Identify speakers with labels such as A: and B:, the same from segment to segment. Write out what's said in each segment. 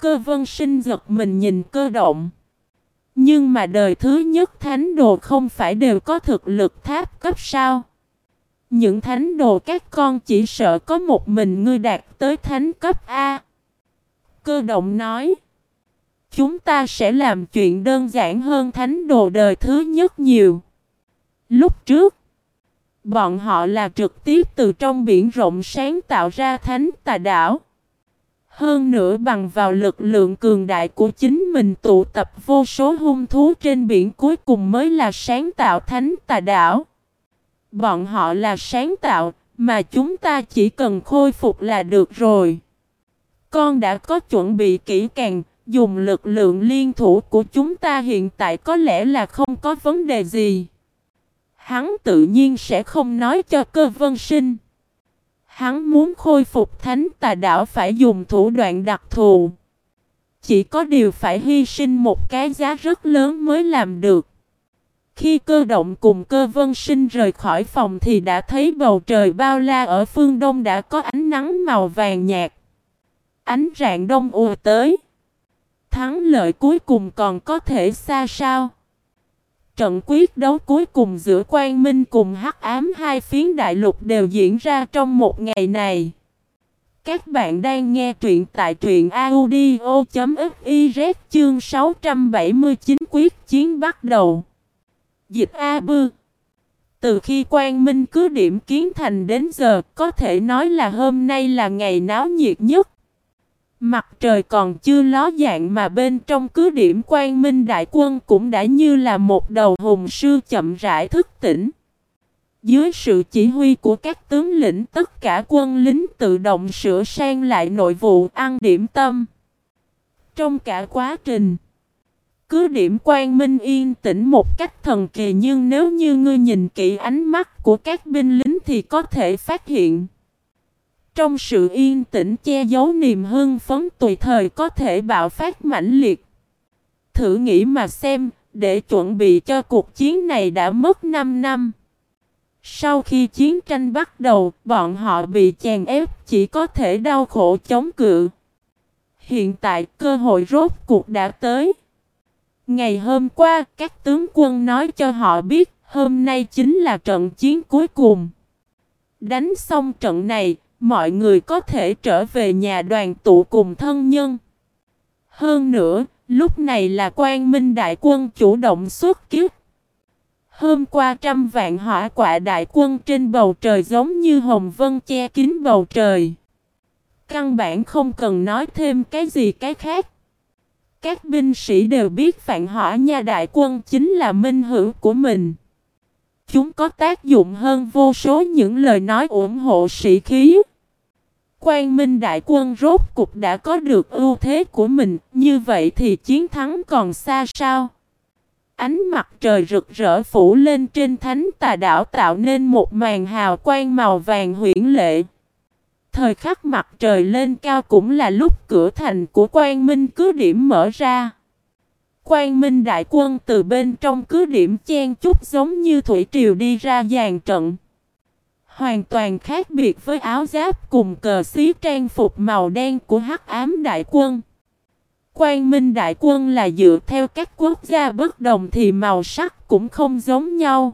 A: Cơ vân sinh giật mình nhìn cơ động. Nhưng mà đời thứ nhất thánh đồ không phải đều có thực lực tháp cấp sao? Những thánh đồ các con chỉ sợ có một mình ngươi đạt tới thánh cấp A. Cơ động nói. Chúng ta sẽ làm chuyện đơn giản hơn thánh đồ đời thứ nhất nhiều. Lúc trước, bọn họ là trực tiếp từ trong biển rộng sáng tạo ra thánh tà đảo. Hơn nữa bằng vào lực lượng cường đại của chính mình tụ tập vô số hung thú trên biển cuối cùng mới là sáng tạo thánh tà đảo. Bọn họ là sáng tạo, mà chúng ta chỉ cần khôi phục là được rồi. Con đã có chuẩn bị kỹ càng, dùng lực lượng liên thủ của chúng ta hiện tại có lẽ là không có vấn đề gì. Hắn tự nhiên sẽ không nói cho cơ vân sinh. Hắn muốn khôi phục thánh tà đảo phải dùng thủ đoạn đặc thù. Chỉ có điều phải hy sinh một cái giá rất lớn mới làm được. Khi cơ động cùng cơ vân sinh rời khỏi phòng thì đã thấy bầu trời bao la ở phương đông đã có ánh nắng màu vàng nhạt. Ánh rạng đông ùa tới. Thắng lợi cuối cùng còn có thể xa sao? Trận quyết đấu cuối cùng giữa Quang Minh cùng Hắc Ám hai phiến đại lục đều diễn ra trong một ngày này. Các bạn đang nghe truyện tại truyện audio.fiz chương 679 quyết chiến bắt đầu. Dịch A Bư Từ khi Quang Minh cứ điểm kiến thành đến giờ, có thể nói là hôm nay là ngày náo nhiệt nhất. Mặt trời còn chưa ló dạng mà bên trong cứ điểm Quang Minh Đại Quân cũng đã như là một đầu hùng sư chậm rãi thức tỉnh. Dưới sự chỉ huy của các tướng lĩnh tất cả quân lính tự động sửa sang lại nội vụ ăn điểm tâm. Trong cả quá trình, cứ điểm Quang Minh yên tĩnh một cách thần kỳ nhưng nếu như ngươi nhìn kỹ ánh mắt của các binh lính thì có thể phát hiện. Trong sự yên tĩnh che giấu niềm hưng phấn tùy thời có thể bạo phát mãnh liệt. Thử nghĩ mà xem, để chuẩn bị cho cuộc chiến này đã mất 5 năm. Sau khi chiến tranh bắt đầu, bọn họ bị chèn ép chỉ có thể đau khổ chống cự. Hiện tại cơ hội rốt cuộc đã tới. Ngày hôm qua, các tướng quân nói cho họ biết, hôm nay chính là trận chiến cuối cùng. Đánh xong trận này, mọi người có thể trở về nhà đoàn tụ cùng thân nhân. Hơn nữa, lúc này là quan minh đại quân chủ động xuất kiếp. Hôm qua trăm vạn hỏa quả đại quân trên bầu trời giống như hồng vân che kín bầu trời. Căn bản không cần nói thêm cái gì cái khác. Các binh sĩ đều biết phản hỏa nha đại quân chính là minh hữu của mình. Chúng có tác dụng hơn vô số những lời nói ủng hộ sĩ khí. Quang Minh Đại Quân rốt cục đã có được ưu thế của mình, như vậy thì chiến thắng còn xa sao? Ánh mặt trời rực rỡ phủ lên trên thánh tà đảo tạo nên một màn hào quang màu vàng huyển lệ. Thời khắc mặt trời lên cao cũng là lúc cửa thành của Quang Minh cứ điểm mở ra. Quang Minh đại quân từ bên trong cứ điểm chen chút giống như thủy triều đi ra dàn trận. Hoàn toàn khác biệt với áo giáp cùng cờ xí trang phục màu đen của hắc ám đại quân. Quang Minh đại quân là dựa theo các quốc gia bất đồng thì màu sắc cũng không giống nhau.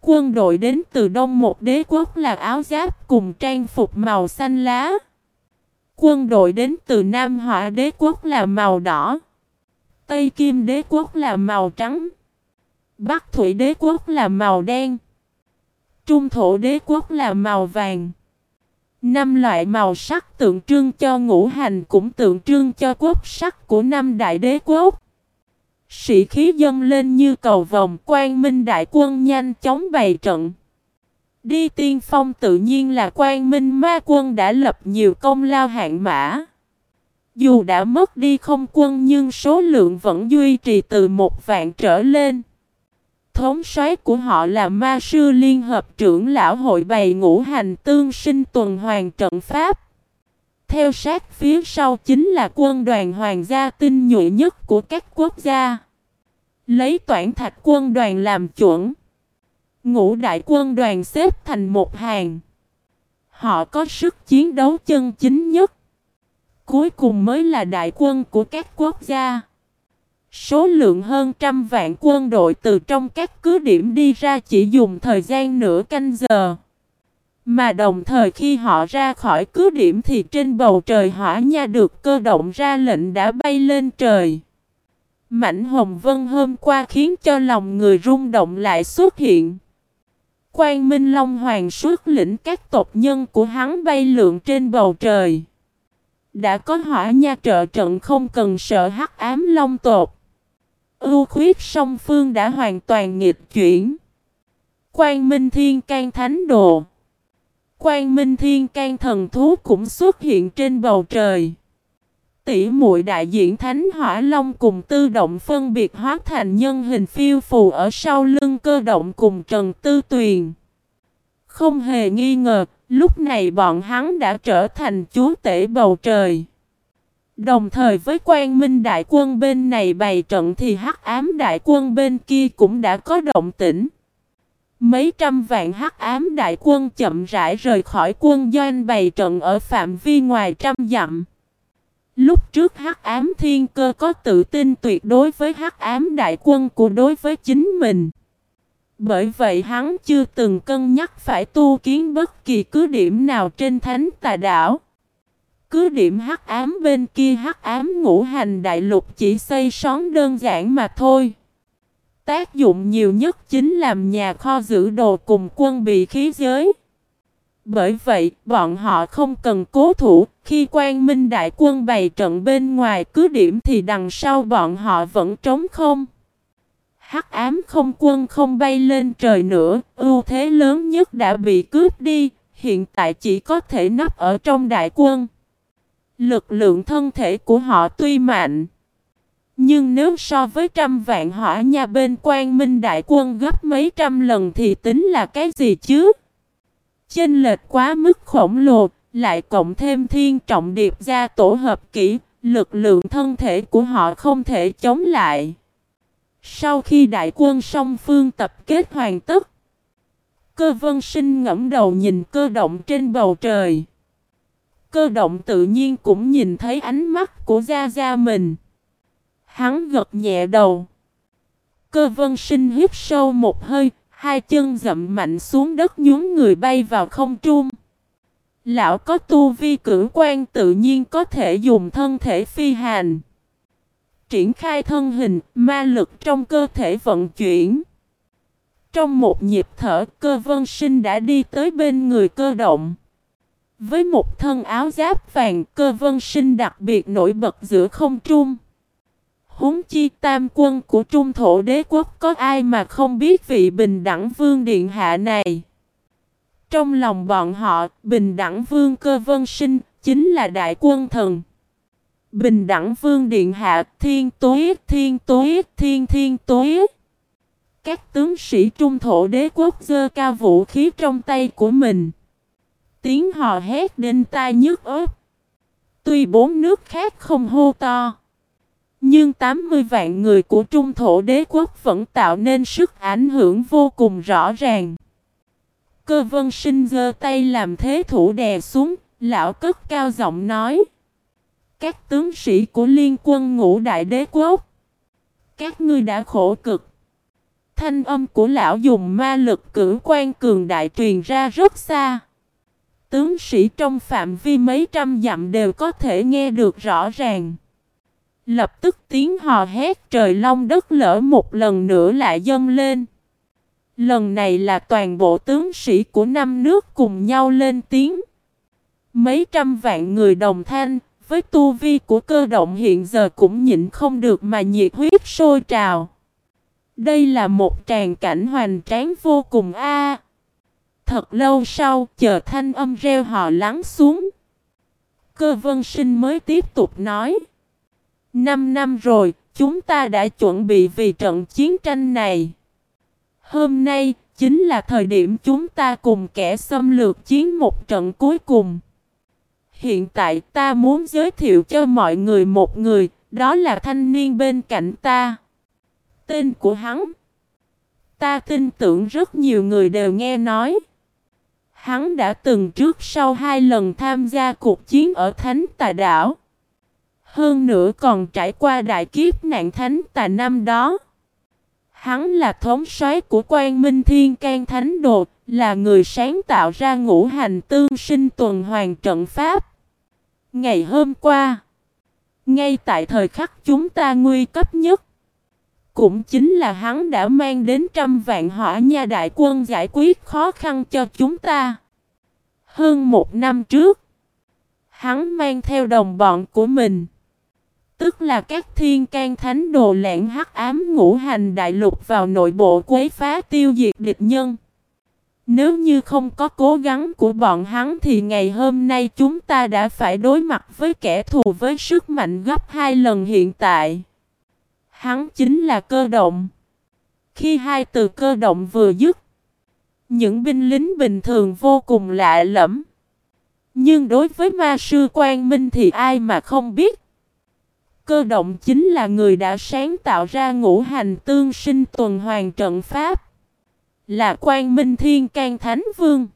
A: Quân đội đến từ đông một đế quốc là áo giáp cùng trang phục màu xanh lá. Quân đội đến từ Nam Hỏa đế quốc là màu đỏ. Tây Kim đế quốc là màu trắng. Bắc Thủy đế quốc là màu đen. Trung thổ đế quốc là màu vàng. Năm loại màu sắc tượng trưng cho ngũ hành cũng tượng trưng cho quốc sắc của năm đại đế quốc. Sĩ khí dâng lên như cầu vòng quan minh đại quân nhanh chóng bày trận. Đi tiên phong tự nhiên là quan minh ma quân đã lập nhiều công lao hạng mã. Dù đã mất đi không quân nhưng số lượng vẫn duy trì từ một vạn trở lên. Thống soái của họ là ma sư liên hợp trưởng lão hội bày ngũ hành tương sinh tuần hoàn trận pháp. Theo sát phía sau chính là quân đoàn hoàng gia tinh nhuệ nhất của các quốc gia. Lấy toản thạch quân đoàn làm chuẩn. Ngũ đại quân đoàn xếp thành một hàng. Họ có sức chiến đấu chân chính nhất. cuối cùng mới là đại quân của các quốc gia. Số lượng hơn trăm vạn quân đội từ trong các cứ điểm đi ra chỉ dùng thời gian nửa canh giờ. Mà đồng thời khi họ ra khỏi cứ điểm thì trên bầu trời hỏa nha được cơ động ra lệnh đã bay lên trời. Mảnh hồng vân hôm qua khiến cho lòng người rung động lại xuất hiện. Quang Minh Long Hoàng xuất lĩnh các tộc nhân của hắn bay lượn trên bầu trời. Đã có hỏa nha trợ trận không cần sợ hắc ám long tộc. Ưu khuyết song phương đã hoàn toàn nghịch chuyển. Quang Minh Thiên can Thánh Đồ Quang Minh Thiên can Thần Thú cũng xuất hiện trên bầu trời. Tỷ muội đại diện Thánh Hỏa Long cùng tư động phân biệt hóa thành nhân hình phiêu phù ở sau lưng cơ động cùng Trần Tư Tuyền. Không hề nghi ngờ, lúc này bọn hắn đã trở thành chúa tể bầu trời. Đồng thời với quan minh đại quân bên này bày trận thì hắc ám đại quân bên kia cũng đã có động tĩnh. Mấy trăm vạn hắc ám đại quân chậm rãi rời khỏi quân doanh bày trận ở phạm vi ngoài trăm dặm. Lúc trước hắc ám thiên cơ có tự tin tuyệt đối với hắc ám đại quân của đối với chính mình. Bởi vậy hắn chưa từng cân nhắc phải tu kiến bất kỳ cứ điểm nào trên thánh tà đảo. Cứ điểm hắc ám bên kia hắc ám ngũ hành đại lục chỉ xây són đơn giản mà thôi. Tác dụng nhiều nhất chính làm nhà kho giữ đồ cùng quân bị khí giới. Bởi vậy, bọn họ không cần cố thủ, khi quan minh đại quân bày trận bên ngoài cứ điểm thì đằng sau bọn họ vẫn trống không. Hắc ám không quân không bay lên trời nữa, ưu thế lớn nhất đã bị cướp đi, hiện tại chỉ có thể nấp ở trong đại quân. Lực lượng thân thể của họ tuy mạnh, nhưng nếu so với trăm vạn hỏa nhà bên quan minh đại quân gấp mấy trăm lần thì tính là cái gì chứ? Chênh lệch quá mức khổng lồ, lại cộng thêm thiên trọng điệp ra tổ hợp kỹ, lực lượng thân thể của họ không thể chống lại. Sau khi đại quân song phương tập kết hoàn tất, cơ vân sinh ngẫm đầu nhìn cơ động trên bầu trời. Cơ động tự nhiên cũng nhìn thấy ánh mắt của Gia Gia mình. Hắn gật nhẹ đầu. Cơ vân sinh hít sâu một hơi, hai chân dậm mạnh xuống đất nhún người bay vào không trung. Lão có tu vi cử quan tự nhiên có thể dùng thân thể phi hành. Triển khai thân hình, ma lực trong cơ thể vận chuyển. Trong một nhịp thở, cơ vân sinh đã đi tới bên người cơ động. Với một thân áo giáp vàng, cơ vân sinh đặc biệt nổi bật giữa không trung. Húng chi tam quân của trung thổ đế quốc có ai mà không biết vị bình đẳng vương điện hạ này. Trong lòng bọn họ, bình đẳng vương cơ vân sinh, chính là đại quân thần. Bình đẳng vương điện hạ, thiên tối, thiên tối, thiên thiên tối. Các tướng sĩ trung thổ đế quốc dơ cao vũ khí trong tay của mình. Tiếng hò hét đinh tai nhức ớt. Tuy bốn nước khác không hô to. Nhưng 80 vạn người của trung thổ đế quốc vẫn tạo nên sức ảnh hưởng vô cùng rõ ràng. Cơ vân sinh giơ tay làm thế thủ đè xuống, lão cất cao giọng nói. Các tướng sĩ của liên quân ngũ đại đế quốc. Các ngươi đã khổ cực. Thanh âm của lão dùng ma lực cử quan cường đại truyền ra rất xa. Tướng sĩ trong phạm vi mấy trăm dặm đều có thể nghe được rõ ràng. Lập tức tiếng hò hét trời long đất lỡ một lần nữa lại dâng lên. Lần này là toàn bộ tướng sĩ của năm nước cùng nhau lên tiếng. Mấy trăm vạn người đồng thanh, với tu vi của cơ động hiện giờ cũng nhịn không được mà nhiệt huyết sôi trào. Đây là một tràng cảnh hoành tráng vô cùng a. Thật lâu sau, chờ thanh âm reo hò lắng xuống. Cơ vân sinh mới tiếp tục nói. Năm năm rồi, chúng ta đã chuẩn bị vì trận chiến tranh này. Hôm nay, chính là thời điểm chúng ta cùng kẻ xâm lược chiến một trận cuối cùng. Hiện tại ta muốn giới thiệu cho mọi người một người, đó là thanh niên bên cạnh ta. Tên của hắn. Ta tin tưởng rất nhiều người đều nghe nói. Hắn đã từng trước sau hai lần tham gia cuộc chiến ở Thánh Tà Đảo. Hơn nữa còn trải qua đại kiếp nạn thánh tà năm đó. Hắn là thống soái của quan minh thiên can thánh đồ, là người sáng tạo ra ngũ hành tương sinh tuần hoàn trận pháp. Ngày hôm qua, ngay tại thời khắc chúng ta nguy cấp nhất, cũng chính là hắn đã mang đến trăm vạn hỏa nha đại quân giải quyết khó khăn cho chúng ta. Hơn một năm trước, hắn mang theo đồng bọn của mình. Tức là các thiên can thánh đồ lẻn hắc ám ngũ hành đại lục vào nội bộ quấy phá tiêu diệt địch nhân. Nếu như không có cố gắng của bọn hắn thì ngày hôm nay chúng ta đã phải đối mặt với kẻ thù với sức mạnh gấp hai lần hiện tại. Hắn chính là cơ động. Khi hai từ cơ động vừa dứt, những binh lính bình thường vô cùng lạ lẫm. Nhưng đối với ma sư Quang Minh thì ai mà không biết. Cơ động chính là người đã sáng tạo ra ngũ hành tương sinh tuần hoàn trận pháp. Là Quang Minh Thiên can Thánh Vương.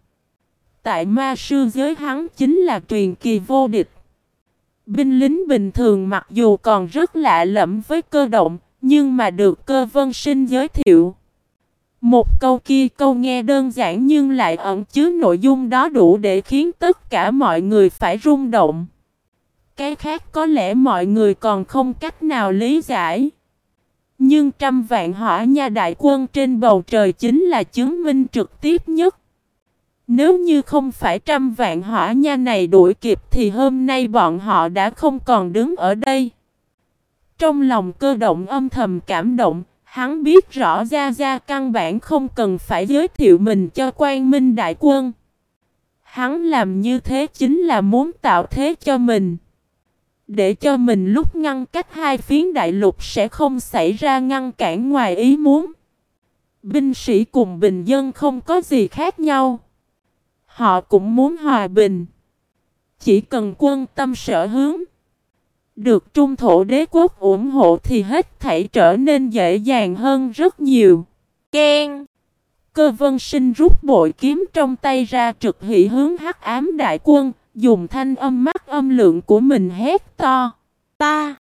A: Tại ma sư giới hắn chính là truyền kỳ vô địch. Binh lính bình thường mặc dù còn rất lạ lẫm với cơ động, nhưng mà được cơ vân sinh giới thiệu. Một câu kia câu nghe đơn giản nhưng lại ẩn chứa nội dung đó đủ để khiến tất cả mọi người phải rung động. Cái khác có lẽ mọi người còn không cách nào lý giải. Nhưng trăm vạn hỏa nha đại quân trên bầu trời chính là chứng minh trực tiếp nhất. Nếu như không phải trăm vạn hỏa nha này đuổi kịp thì hôm nay bọn họ đã không còn đứng ở đây. Trong lòng cơ động âm thầm cảm động, hắn biết rõ Gia Gia căn bản không cần phải giới thiệu mình cho quan minh đại quân. Hắn làm như thế chính là muốn tạo thế cho mình. Để cho mình lúc ngăn cách hai phiến đại lục sẽ không xảy ra ngăn cản ngoài ý muốn. Binh sĩ cùng bình dân không có gì khác nhau. Họ cũng muốn hòa bình. Chỉ cần quân tâm sở hướng. Được trung thổ đế quốc ủng hộ thì hết thảy trở nên dễ dàng hơn rất nhiều. Ken! Cơ vân sinh rút bội kiếm trong tay ra trực hỷ hướng hắc ám đại quân, dùng thanh âm mắt âm lượng của mình hét to. Ta!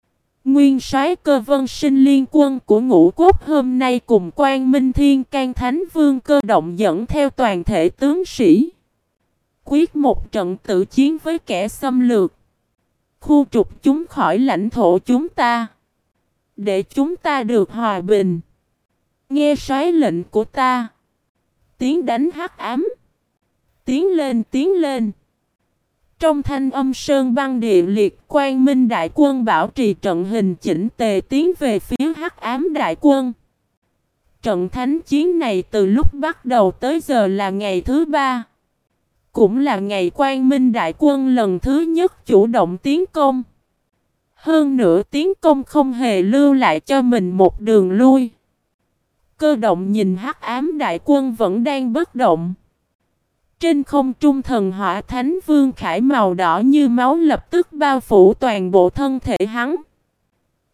A: Nguyên soái cơ vân sinh liên quân của ngũ quốc hôm nay cùng quan minh thiên can thánh vương cơ động dẫn theo toàn thể tướng sĩ. Quyết một trận tự chiến với kẻ xâm lược. Khu trục chúng khỏi lãnh thổ chúng ta. Để chúng ta được hòa bình. Nghe soái lệnh của ta. Tiếng đánh hắc ám. Tiến lên tiến lên. Trong thanh âm sơn băng địa liệt, quan minh đại quân bảo trì trận hình chỉnh tề tiến về phía hắc ám đại quân. Trận thánh chiến này từ lúc bắt đầu tới giờ là ngày thứ ba. Cũng là ngày quan minh đại quân lần thứ nhất chủ động tiến công. Hơn nữa tiến công không hề lưu lại cho mình một đường lui. Cơ động nhìn hắc ám đại quân vẫn đang bất động. Trên không trung thần hỏa thánh vương khải màu đỏ như máu lập tức bao phủ toàn bộ thân thể hắn.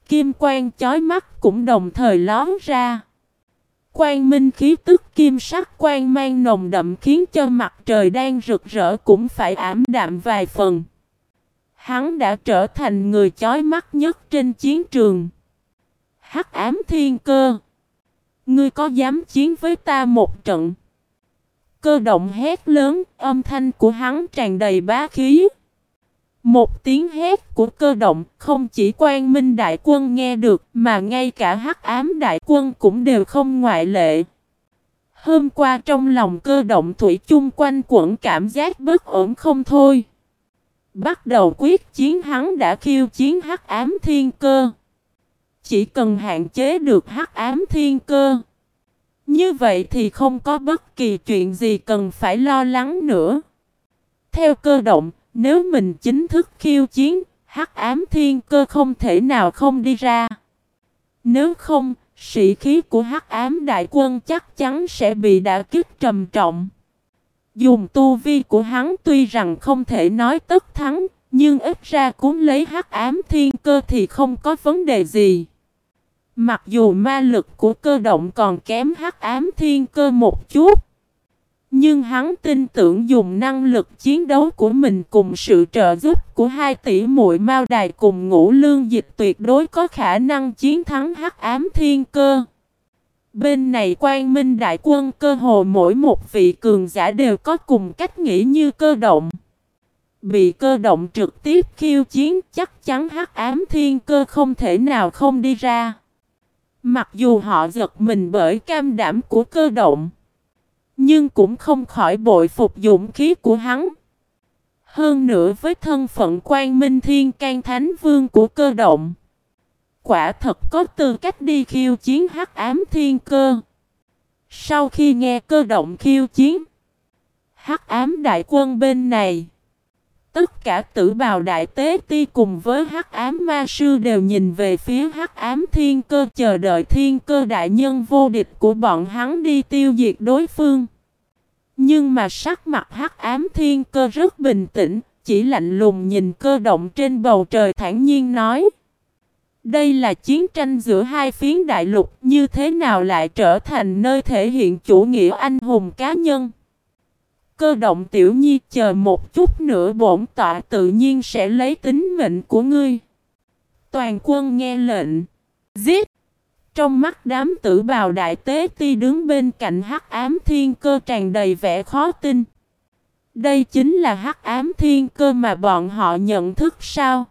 A: Kim quang chói mắt cũng đồng thời lón ra. Quang minh khí tức kim sắc quang mang nồng đậm khiến cho mặt trời đang rực rỡ cũng phải ảm đạm vài phần. Hắn đã trở thành người chói mắt nhất trên chiến trường. Hắc ám thiên cơ. Ngươi có dám chiến với ta một trận? Cơ động hét lớn, âm thanh của hắn tràn đầy bá khí. Một tiếng hét của cơ động không chỉ quan minh đại quân nghe được mà ngay cả hắc ám đại quân cũng đều không ngoại lệ. Hôm qua trong lòng cơ động thủy chung quanh quẩn cảm giác bất ổn không thôi. Bắt đầu quyết chiến hắn đã khiêu chiến hắc ám thiên cơ. Chỉ cần hạn chế được hắc ám thiên cơ. Như vậy thì không có bất kỳ chuyện gì cần phải lo lắng nữa. Theo cơ động, nếu mình chính thức khiêu chiến, hắc ám thiên cơ không thể nào không đi ra. Nếu không, sĩ khí của hắc ám đại quân chắc chắn sẽ bị đả kích trầm trọng. Dùng tu vi của hắn tuy rằng không thể nói tất thắng, nhưng ít ra cũng lấy hắc ám thiên cơ thì không có vấn đề gì. Mặc dù ma lực của cơ động còn kém hắc ám thiên cơ một chút, nhưng hắn tin tưởng dùng năng lực chiến đấu của mình cùng sự trợ giúp của hai tỷ muội Mao Đài cùng Ngũ Lương Dịch tuyệt đối có khả năng chiến thắng Hắc Ám Thiên Cơ. Bên này Quang Minh Đại Quân cơ hồ mỗi một vị cường giả đều có cùng cách nghĩ như cơ động. Bị cơ động trực tiếp khiêu chiến, chắc chắn Hắc Ám Thiên Cơ không thể nào không đi ra. Mặc dù họ giật mình bởi cam đảm của cơ động. Nhưng cũng không khỏi bội phục dụng khí của hắn. Hơn nữa với thân phận quan minh thiên can thánh vương của cơ động. Quả thật có tư cách đi khiêu chiến hắc ám thiên cơ. Sau khi nghe cơ động khiêu chiến. hắc ám đại quân bên này. Tất cả tử bào đại tế ti cùng với hắc ám ma sư đều nhìn về phía hắc ám thiên cơ chờ đợi thiên cơ đại nhân vô địch của bọn hắn đi tiêu diệt đối phương. Nhưng mà sắc mặt hắc ám thiên cơ rất bình tĩnh, chỉ lạnh lùng nhìn cơ động trên bầu trời thản nhiên nói. Đây là chiến tranh giữa hai phiến đại lục như thế nào lại trở thành nơi thể hiện chủ nghĩa anh hùng cá nhân. Cơ động tiểu nhi chờ một chút nữa bổn tọa tự nhiên sẽ lấy tính mệnh của ngươi. Toàn quân nghe lệnh. Giết! Trong mắt đám tử bào đại tế ti đứng bên cạnh hắc ám thiên cơ tràn đầy vẻ khó tin. Đây chính là hắc ám thiên cơ mà bọn họ nhận thức sao?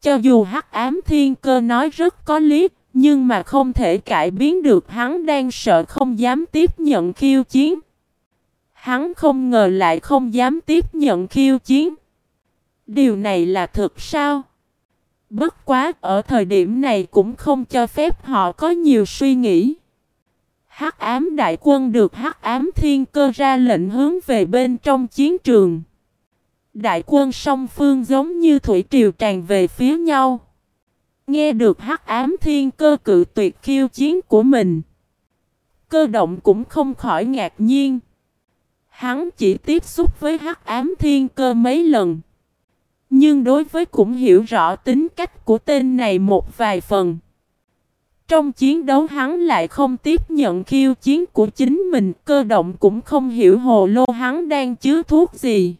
A: Cho dù hắc ám thiên cơ nói rất có lý, nhưng mà không thể cải biến được hắn đang sợ không dám tiếp nhận khiêu chiến. Hắn không ngờ lại không dám tiếp nhận khiêu chiến. Điều này là thật sao? Bất quá, ở thời điểm này cũng không cho phép họ có nhiều suy nghĩ. Hắc ám đại quân được Hắc ám thiên cơ ra lệnh hướng về bên trong chiến trường. Đại quân song phương giống như thủy triều tràn về phía nhau. Nghe được Hắc ám thiên cơ cự tuyệt khiêu chiến của mình. Cơ động cũng không khỏi ngạc nhiên. Hắn chỉ tiếp xúc với Hắc ám thiên cơ mấy lần. Nhưng đối với cũng hiểu rõ tính cách của tên này một vài phần. Trong chiến đấu hắn lại không tiếp nhận khiêu chiến của chính mình, cơ động cũng không hiểu hồ lô hắn đang chứa thuốc gì.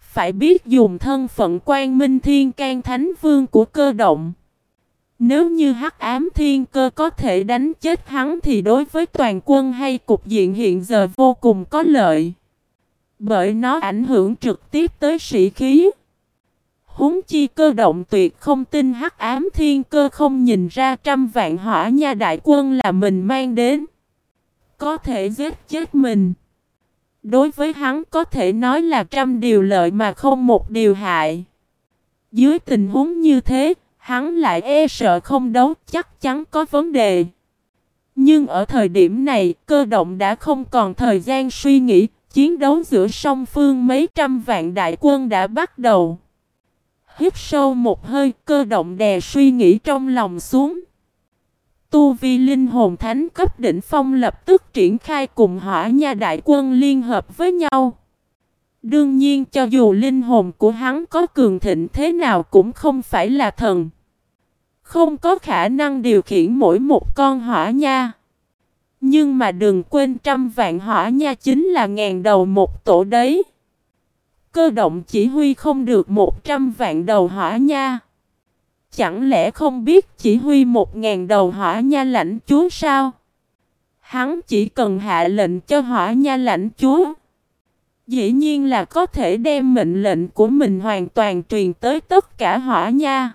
A: Phải biết dùng thân phận quan minh thiên can thánh vương của cơ động. Nếu như hắc ám thiên cơ có thể đánh chết hắn thì đối với toàn quân hay cục diện hiện giờ vô cùng có lợi. Bởi nó ảnh hưởng trực tiếp tới sĩ khí. Húng chi cơ động tuyệt không tin hắc ám thiên cơ không nhìn ra trăm vạn hỏa nha đại quân là mình mang đến. Có thể giết chết mình. Đối với hắn có thể nói là trăm điều lợi mà không một điều hại. Dưới tình huống như thế, hắn lại e sợ không đấu chắc chắn có vấn đề. Nhưng ở thời điểm này, cơ động đã không còn thời gian suy nghĩ, chiến đấu giữa song phương mấy trăm vạn đại quân đã bắt đầu. Hít sâu một hơi, cơ động đè suy nghĩ trong lòng xuống. Tu vi linh hồn thánh cấp đỉnh phong lập tức triển khai cùng hỏa nha đại quân liên hợp với nhau. Đương nhiên cho dù linh hồn của hắn có cường thịnh thế nào cũng không phải là thần. Không có khả năng điều khiển mỗi một con hỏa nha. Nhưng mà đừng quên trăm vạn hỏa nha chính là ngàn đầu một tổ đấy. Cơ động chỉ huy không được một trăm vạn đầu hỏa nha. Chẳng lẽ không biết chỉ huy một ngàn đầu hỏa nha lãnh chúa sao? Hắn chỉ cần hạ lệnh cho hỏa nha lãnh chúa. Dĩ nhiên là có thể đem mệnh lệnh của mình hoàn toàn truyền tới tất cả hỏa nha.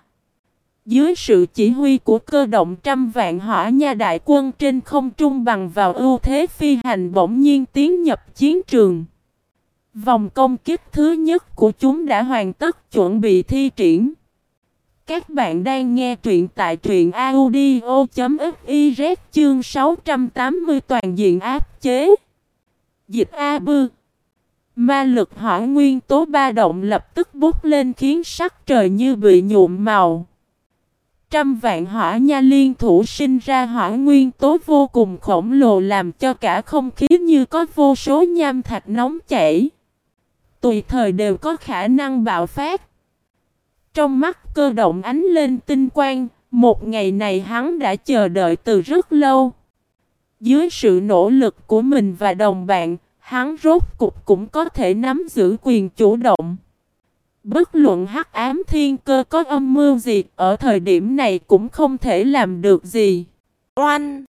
A: Dưới sự chỉ huy của cơ động trăm vạn hỏa nha đại quân trên không trung bằng vào ưu thế phi hành bỗng nhiên tiến nhập chiến trường. Vòng công kích thứ nhất của chúng đã hoàn tất chuẩn bị thi triển. Các bạn đang nghe truyện tại truyện audio.fiz chương 680 toàn diện áp chế. Dịch A Bư Ma lực hỏa nguyên tố ba động lập tức bút lên khiến sắc trời như bị nhuộm màu. Trăm vạn hỏa nha liên thủ sinh ra hỏa nguyên tố vô cùng khổng lồ làm cho cả không khí như có vô số nham thạch nóng chảy. Tùy thời đều có khả năng bạo phát. Trong mắt cơ động ánh lên tinh quang, một ngày này hắn đã chờ đợi từ rất lâu. Dưới sự nỗ lực của mình và đồng bạn, hắn rốt cục cũng có thể nắm giữ quyền chủ động. Bất luận hắc ám thiên cơ có âm mưu gì, ở thời điểm này cũng không thể làm được gì. Oanh!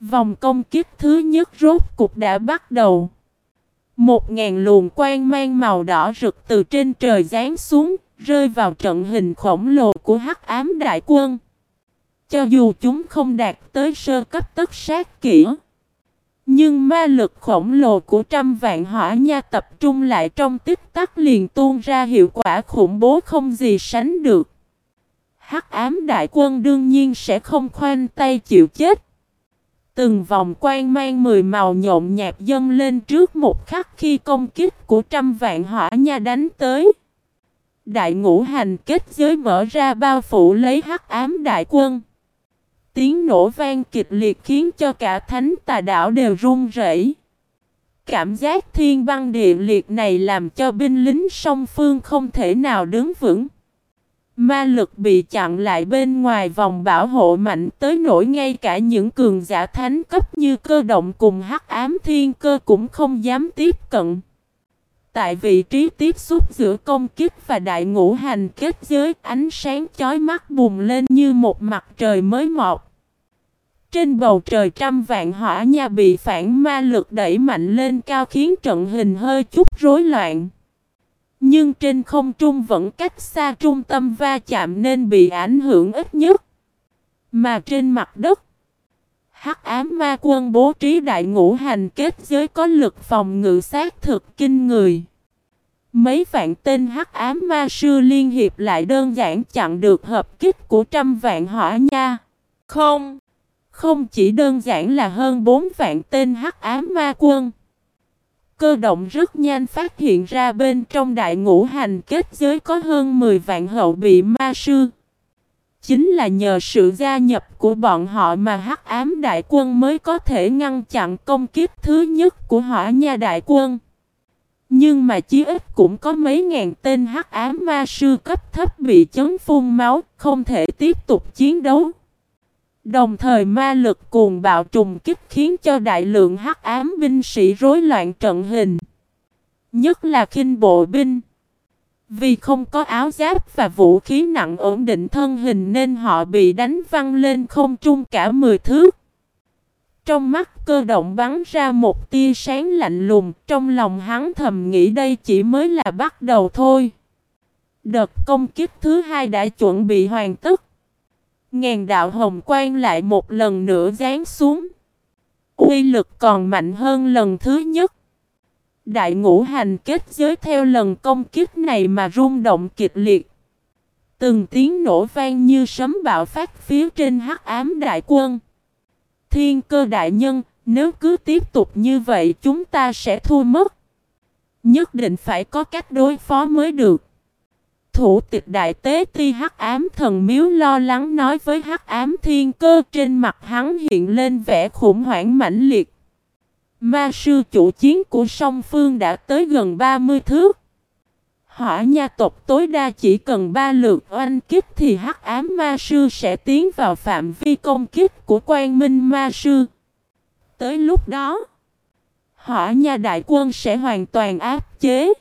A: Vòng công kích thứ nhất rốt cục đã bắt đầu. Một ngàn luồng quang mang màu đỏ rực từ trên trời giáng xuống, rơi vào trận hình khổng lồ của hắc ám đại quân. Cho dù chúng không đạt tới sơ cấp tất sát kỹ, nhưng ma lực khổng lồ của trăm vạn hỏa nha tập trung lại trong tích tắc liền tuôn ra hiệu quả khủng bố không gì sánh được. Hắc ám đại quân đương nhiên sẽ không khoanh tay chịu chết. Từng vòng quang mang mười màu nhộn nhạt dâng lên trước một khắc khi công kích của trăm vạn hỏa nha đánh tới. Đại ngũ hành kết giới mở ra bao phủ lấy hắc ám đại quân. Tiếng nổ vang kịch liệt khiến cho cả thánh tà đảo đều run rẩy. Cảm giác thiên băng địa liệt này làm cho binh lính song phương không thể nào đứng vững. Ma lực bị chặn lại bên ngoài vòng bảo hộ mạnh tới nỗi ngay cả những cường giả thánh cấp như cơ động cùng hắc ám thiên cơ cũng không dám tiếp cận. Tại vị trí tiếp xúc giữa công kích và đại ngũ hành kết giới, ánh sáng chói mắt bùng lên như một mặt trời mới mọc. Trên bầu trời trăm vạn hỏa nha bị phản ma lực đẩy mạnh lên cao khiến trận hình hơi chút rối loạn. Nhưng trên không trung vẫn cách xa trung tâm va chạm nên bị ảnh hưởng ít nhất. Mà trên mặt đất, hắc ám ma quân bố trí đại ngũ hành kết giới có lực phòng ngự sát thực kinh người. Mấy vạn tên hắc ám ma sư liên hiệp lại đơn giản chặn được hợp kích của trăm vạn hỏa nha. Không, không chỉ đơn giản là hơn bốn vạn tên hắc ám ma quân. Cơ động rất nhanh phát hiện ra bên trong đại ngũ hành kết giới có hơn 10 vạn hậu bị ma sư. Chính là nhờ sự gia nhập của bọn họ mà hắc ám đại quân mới có thể ngăn chặn công kiếp thứ nhất của hỏa nha đại quân. Nhưng mà chí ít cũng có mấy ngàn tên hắc ám ma sư cấp thấp bị chấn phun máu, không thể tiếp tục chiến đấu. Đồng thời ma lực cuồng bạo trùng kích khiến cho đại lượng hắc ám binh sĩ rối loạn trận hình. Nhất là khinh bộ binh. Vì không có áo giáp và vũ khí nặng ổn định thân hình nên họ bị đánh văng lên không trung cả 10 thước. Trong mắt cơ động bắn ra một tia sáng lạnh lùng, trong lòng hắn thầm nghĩ đây chỉ mới là bắt đầu thôi. Đợt công kích thứ hai đã chuẩn bị hoàn tất. Ngàn đạo hồng quang lại một lần nữa giáng xuống. Uy lực còn mạnh hơn lần thứ nhất. Đại ngũ hành kết giới theo lần công kích này mà rung động kịch liệt. Từng tiếng nổ vang như sấm bạo phát phía trên hắc ám đại quân. Thiên cơ đại nhân, nếu cứ tiếp tục như vậy chúng ta sẽ thua mất. Nhất định phải có cách đối phó mới được thủ tịch đại tế ti hắc ám thần miếu lo lắng nói với hắc ám thiên cơ trên mặt hắn hiện lên vẻ khủng hoảng mãnh liệt. Ma sư chủ chiến của song phương đã tới gần 30 thước. Hỏa nha tộc tối đa chỉ cần ba lượt oanh kích thì hắc ám ma sư sẽ tiến vào phạm vi công kích của quan minh ma sư. Tới lúc đó, hỏa nha đại quân sẽ hoàn toàn áp chế.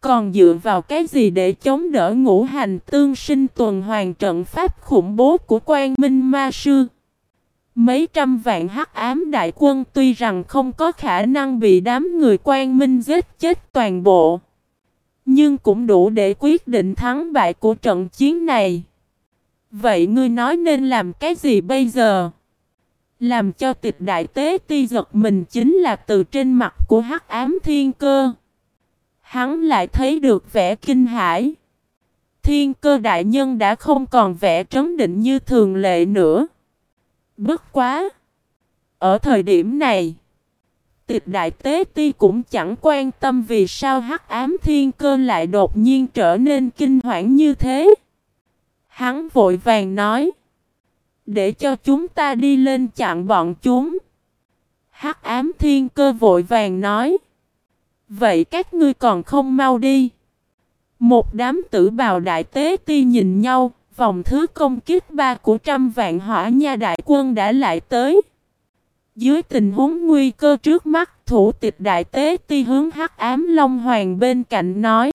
A: Còn dựa vào cái gì để chống đỡ ngũ hành tương sinh tuần hoàn trận pháp khủng bố của quan minh ma sư? Mấy trăm vạn hắc ám đại quân tuy rằng không có khả năng bị đám người quan minh giết chết toàn bộ. Nhưng cũng đủ để quyết định thắng bại của trận chiến này. Vậy ngươi nói nên làm cái gì bây giờ? Làm cho tịch đại tế ti giật mình chính là từ trên mặt của hắc ám thiên cơ. Hắn lại thấy được vẻ kinh hãi. Thiên cơ đại nhân đã không còn vẻ trấn định như thường lệ nữa. Bất quá! Ở thời điểm này, tịch đại tế ti cũng chẳng quan tâm vì sao hắc ám thiên cơ lại đột nhiên trở nên kinh hoảng như thế. Hắn vội vàng nói. Để cho chúng ta đi lên chặn bọn chúng. Hắc ám thiên cơ vội vàng nói. Vậy các ngươi còn không mau đi. Một đám tử bào đại tế ti nhìn nhau, vòng thứ công kích ba của trăm vạn hỏa nha đại quân đã lại tới. Dưới tình huống nguy cơ trước mắt, thủ tịch đại tế ti hướng hắc ám Long Hoàng bên cạnh nói.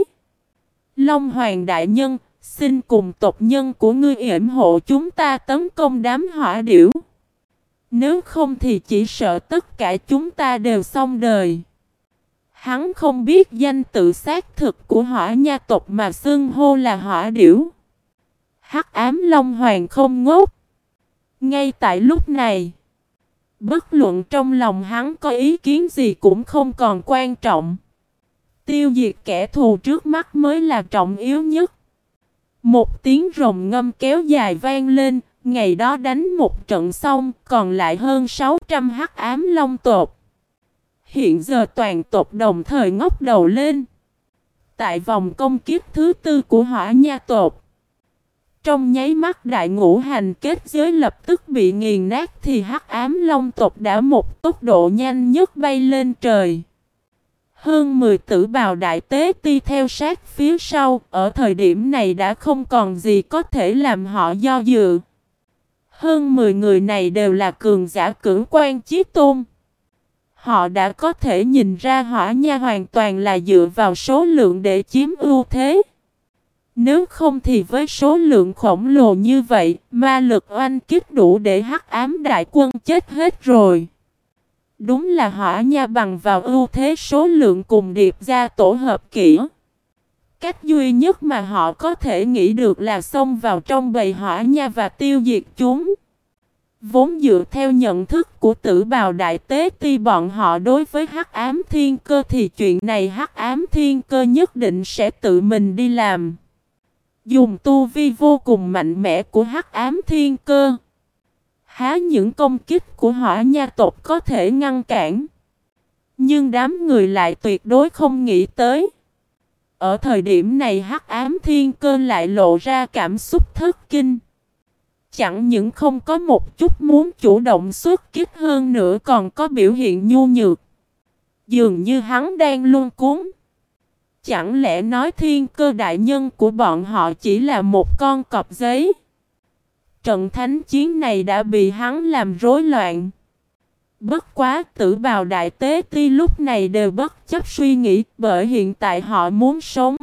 A: Long Hoàng đại nhân, xin cùng tộc nhân của ngươi yểm hộ chúng ta tấn công đám hỏa điểu. Nếu không thì chỉ sợ tất cả chúng ta đều xong đời. Hắn không biết danh tự xác thực của hỏa nha tộc mà xưng hô là hỏa điểu. Hắc ám Long Hoàng không ngốc. Ngay tại lúc này, bất luận trong lòng hắn có ý kiến gì cũng không còn quan trọng. Tiêu diệt kẻ thù trước mắt mới là trọng yếu nhất. Một tiếng rồng ngâm kéo dài vang lên, ngày đó đánh một trận xong, còn lại hơn 600 hắc ám long tộc. Hiện giờ toàn tộc đồng thời ngóc đầu lên. Tại vòng công kiếp thứ tư của hỏa nha tộc. Trong nháy mắt đại ngũ hành kết giới lập tức bị nghiền nát thì hắc ám long tộc đã một tốc độ nhanh nhất bay lên trời. Hơn 10 tử bào đại tế ti theo sát phía sau, ở thời điểm này đã không còn gì có thể làm họ do dự. Hơn 10 người này đều là cường giả cưỡng quan chí tôn. Họ đã có thể nhìn ra hỏa nha hoàn toàn là dựa vào số lượng để chiếm ưu thế. Nếu không thì với số lượng khổng lồ như vậy, ma lực oanh kích đủ để hắc ám đại quân chết hết rồi. Đúng là hỏa nha bằng vào ưu thế số lượng cùng điệp ra tổ hợp kỹ. Cách duy nhất mà họ có thể nghĩ được là xông vào trong bầy hỏa nha và tiêu diệt chúng. Vốn dựa theo nhận thức của tử bào đại tế ti bọn họ đối với hắc ám thiên cơ thì chuyện này hắc ám thiên cơ nhất định sẽ tự mình đi làm. Dùng tu vi vô cùng mạnh mẽ của hắc ám thiên cơ. Há những công kích của hỏa nha tộc có thể ngăn cản. Nhưng đám người lại tuyệt đối không nghĩ tới. Ở thời điểm này hắc ám thiên cơ lại lộ ra cảm xúc thất kinh. Chẳng những không có một chút muốn chủ động xuất kích hơn nữa còn có biểu hiện nhu nhược. Dường như hắn đang luôn cuốn. Chẳng lẽ nói thiên cơ đại nhân của bọn họ chỉ là một con cọp giấy? Trận thánh chiến này đã bị hắn làm rối loạn. Bất quá tử bào đại tế ti lúc này đều bất chấp suy nghĩ bởi hiện tại họ muốn sống.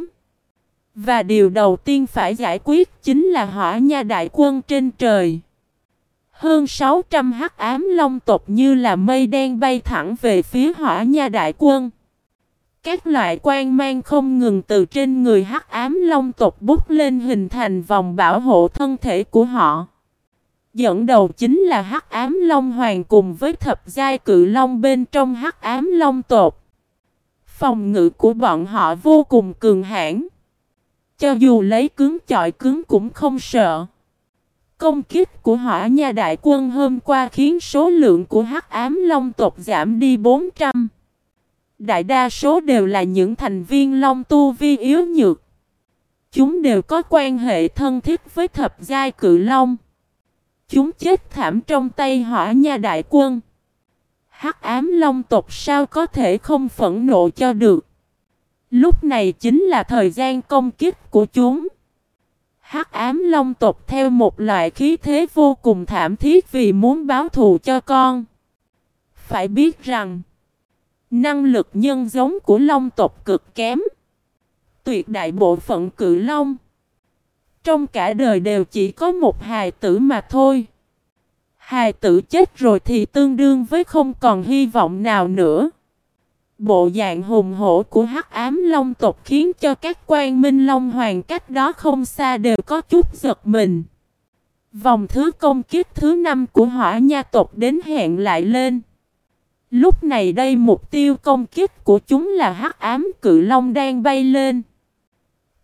A: Và điều đầu tiên phải giải quyết chính là hỏa nha đại quân trên trời. Hơn 600 hắc ám long tộc như là mây đen bay thẳng về phía hỏa nha đại quân. Các loại quan mang không ngừng từ trên người hắc ám long tộc bút lên hình thành vòng bảo hộ thân thể của họ. Dẫn đầu chính là hắc ám long hoàng cùng với thập giai cự long bên trong hắc ám long tộc. Phòng ngự của bọn họ vô cùng cường hãn. Cho dù lấy cứng chọi cứng cũng không sợ. Công kích của hỏa nha đại quân hôm qua khiến số lượng của hắc ám long tộc giảm đi 400. Đại đa số đều là những thành viên long tu vi yếu nhược. Chúng đều có quan hệ thân thiết với thập giai cự long. Chúng chết thảm trong tay hỏa nha đại quân. Hắc ám long tộc sao có thể không phẫn nộ cho được. Lúc này chính là thời gian công kích của chúng. Hắc ám long tộc theo một loại khí thế vô cùng thảm thiết vì muốn báo thù cho con. Phải biết rằng, năng lực nhân giống của long tộc cực kém. Tuyệt đại bộ phận cự long. Trong cả đời đều chỉ có một hài tử mà thôi. Hài tử chết rồi thì tương đương với không còn hy vọng nào nữa. Bộ dạng hùng hổ của hắc ám long tộc khiến cho các quan minh long hoàng cách đó không xa đều có chút giật mình. Vòng thứ công kiếp thứ năm của hỏa nha tộc đến hẹn lại lên. Lúc này đây mục tiêu công kiếp của chúng là hắc ám cự long đang bay lên.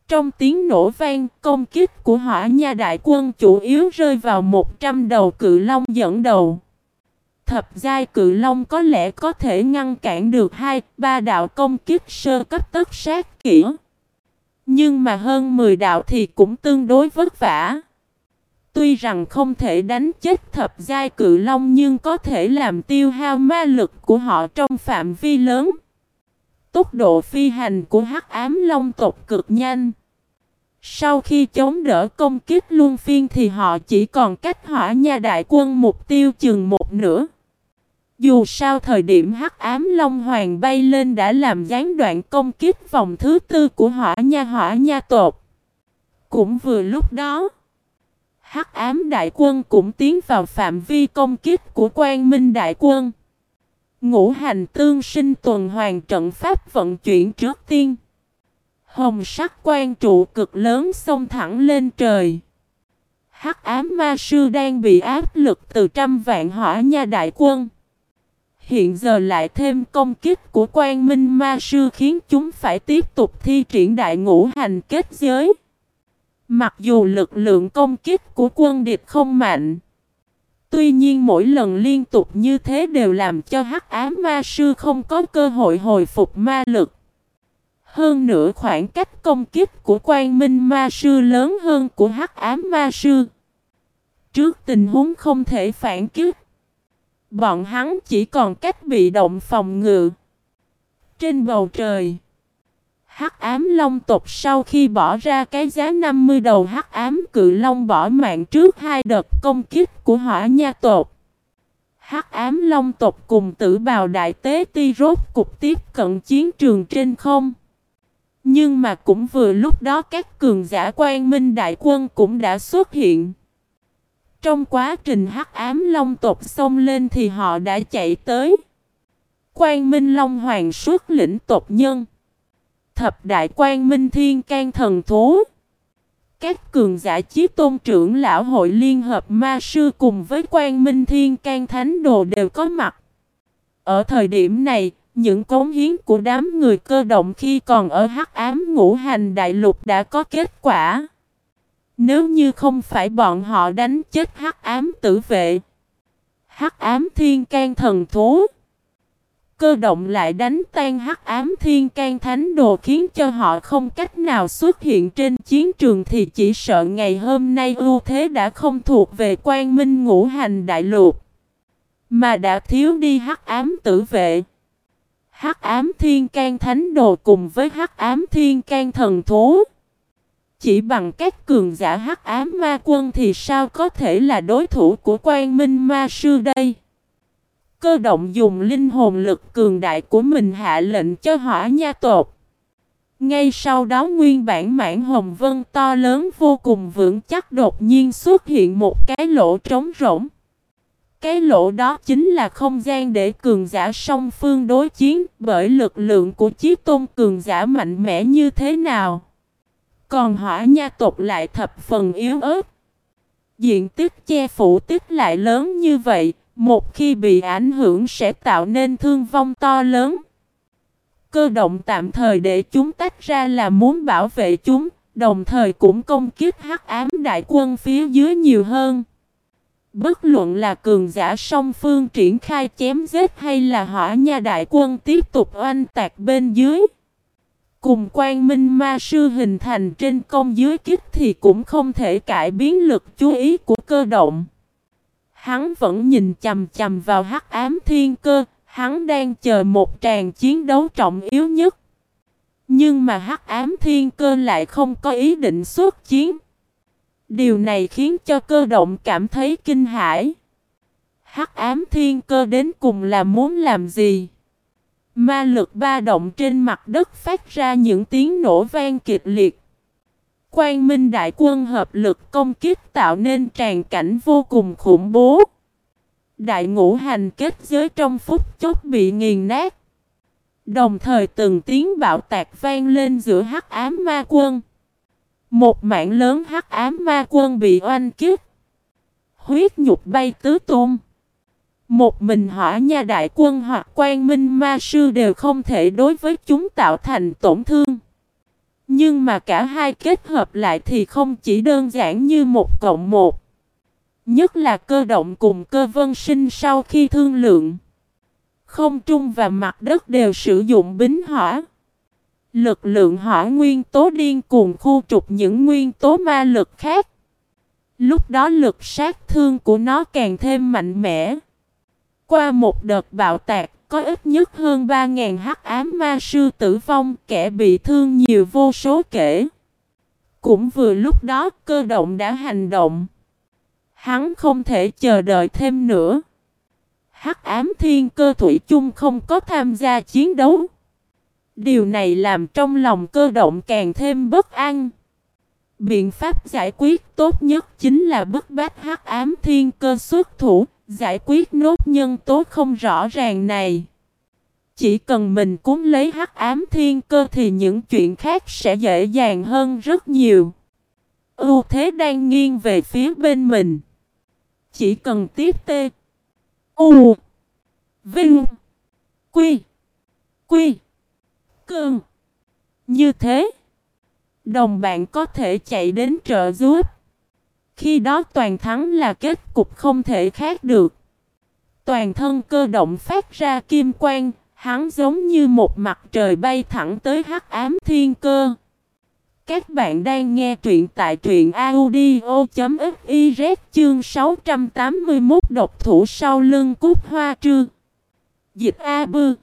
A: Trong tiếng nổ vang, công kích của hỏa nha đại quân chủ yếu rơi vào 100 đầu cự long dẫn đầu thập giai cự long có lẽ có thể ngăn cản được hai, ba đạo công kích sơ cấp tất sát kỹ. Nhưng mà hơn 10 đạo thì cũng tương đối vất vả. Tuy rằng không thể đánh chết thập giai cự long nhưng có thể làm tiêu hao ma lực của họ trong phạm vi lớn. Tốc độ phi hành của hắc ám long tộc cực nhanh. Sau khi chống đỡ công kích luân phiên thì họ chỉ còn cách hỏa nha đại quân mục tiêu chừng một nửa. Dù sao thời điểm hắc ám Long Hoàng bay lên đã làm gián đoạn công kích vòng thứ tư của hỏa nha hỏa nha tột. Cũng vừa lúc đó, hắc ám đại quân cũng tiến vào phạm vi công kích của quan minh đại quân. Ngũ hành tương sinh tuần hoàn trận pháp vận chuyển trước tiên. Hồng sắc quan trụ cực lớn xông thẳng lên trời. Hắc ám ma sư đang bị áp lực từ trăm vạn hỏa nha đại quân. Hiện giờ lại thêm công kích của quan minh ma sư khiến chúng phải tiếp tục thi triển đại ngũ hành kết giới. Mặc dù lực lượng công kích của quân địch không mạnh. Tuy nhiên mỗi lần liên tục như thế đều làm cho hắc ám ma sư không có cơ hội hồi phục ma lực. Hơn nữa khoảng cách công kích của quan minh ma sư lớn hơn của hắc ám ma sư. Trước tình huống không thể phản kích. Bọn hắn chỉ còn cách bị động phòng ngự. Trên bầu trời. Hắc ám long tộc sau khi bỏ ra cái giá 50 đầu hắc ám cự long bỏ mạng trước hai đợt công kích của hỏa nha tộc. Hắc ám long tộc cùng tử bào đại tế ti rốt cục tiếp cận chiến trường trên không. Nhưng mà cũng vừa lúc đó các cường giả quan minh đại quân cũng đã xuất hiện. Trong quá trình hắc ám long tộc xông lên thì họ đã chạy tới. Quan minh long hoàng xuất lĩnh tộc nhân. Thập đại quan minh thiên can thần thú. Các cường giả chí tôn trưởng lão hội liên hợp ma sư cùng với quan minh thiên can thánh đồ đều có mặt. Ở thời điểm này, những cống hiến của đám người cơ động khi còn ở hắc ám ngũ hành đại lục đã có kết quả. Nếu như không phải bọn họ đánh chết hắc ám tử vệ, hắc ám thiên can thần thú, cơ động lại đánh tan hắc ám thiên can thánh đồ khiến cho họ không cách nào xuất hiện trên chiến trường thì chỉ sợ ngày hôm nay ưu thế đã không thuộc về quan minh ngũ hành đại lục, mà đã thiếu đi hắc ám tử vệ. Hắc ám thiên can thánh đồ cùng với hắc ám thiên can thần thú. Chỉ bằng các cường giả hắc ám ma quân thì sao có thể là đối thủ của quan minh ma sư đây? Cơ động dùng linh hồn lực cường đại của mình hạ lệnh cho hỏa nha tột. Ngay sau đó nguyên bản mãn hồng vân to lớn vô cùng vững chắc đột nhiên xuất hiện một cái lỗ trống rỗng. Cái lỗ đó chính là không gian để cường giả song phương đối chiến bởi lực lượng của chiếc tôn cường giả mạnh mẽ như thế nào. Còn hỏa nha tộc lại thập phần yếu ớt. Diện tích che phủ tích lại lớn như vậy, một khi bị ảnh hưởng sẽ tạo nên thương vong to lớn. Cơ động tạm thời để chúng tách ra là muốn bảo vệ chúng, đồng thời cũng công kích hắc ám đại quân phía dưới nhiều hơn. Bất luận là cường giả song phương triển khai chém giết hay là hỏa nha đại quân tiếp tục oanh tạc bên dưới. Cùng quan minh ma sư hình thành trên công dưới kích thì cũng không thể cải biến lực chú ý của cơ động. Hắn vẫn nhìn chầm chầm vào hắc ám thiên cơ, hắn đang chờ một tràng chiến đấu trọng yếu nhất. Nhưng mà hắc ám thiên cơ lại không có ý định xuất chiến. Điều này khiến cho cơ động cảm thấy kinh hãi. Hắc ám thiên cơ đến cùng là muốn làm gì? Ma lực ba động trên mặt đất phát ra những tiếng nổ vang kịch liệt. Quang Minh đại quân hợp lực công kích tạo nên tràn cảnh vô cùng khủng bố. Đại ngũ hành kết giới trong phút chốc bị nghiền nát. Đồng thời từng tiếng bạo tạc vang lên giữa hắc ám ma quân. Một mạng lớn hắc ám ma quân bị oanh kích. Huyết nhục bay tứ tung. Một mình hỏa nha đại quân hoặc quan minh ma sư đều không thể đối với chúng tạo thành tổn thương. Nhưng mà cả hai kết hợp lại thì không chỉ đơn giản như một cộng một. Nhất là cơ động cùng cơ vân sinh sau khi thương lượng. Không trung và mặt đất đều sử dụng bính hỏa. Lực lượng hỏa nguyên tố điên cuồng khu trục những nguyên tố ma lực khác. Lúc đó lực sát thương của nó càng thêm mạnh mẽ. Qua một đợt bạo tạc, có ít nhất hơn 3.000 hắc ám ma sư tử vong, kẻ bị thương nhiều vô số kể. Cũng vừa lúc đó cơ động đã hành động. Hắn không thể chờ đợi thêm nữa. Hắc ám thiên cơ thủy chung không có tham gia chiến đấu. Điều này làm trong lòng cơ động càng thêm bất an. Biện pháp giải quyết tốt nhất chính là bức bách hắc ám thiên cơ xuất thủ, giải quyết nốt nhân tố không rõ ràng này. Chỉ cần mình cúng lấy hắc ám thiên cơ thì những chuyện khác sẽ dễ dàng hơn rất nhiều. Ưu thế đang nghiêng về phía bên mình. Chỉ cần tiếp tê. U. Vinh. Quy. Quy. cường Như thế. Đồng bạn có thể chạy đến trợ giúp. Khi đó toàn thắng là kết cục không thể khác được. Toàn thân cơ động phát ra kim quang, hắn giống như một mặt trời bay thẳng tới hắc ám thiên cơ. Các bạn đang nghe truyện tại truyện audio.fiz chương 681 độc thủ sau lưng cút hoa trư. Dịch A Bư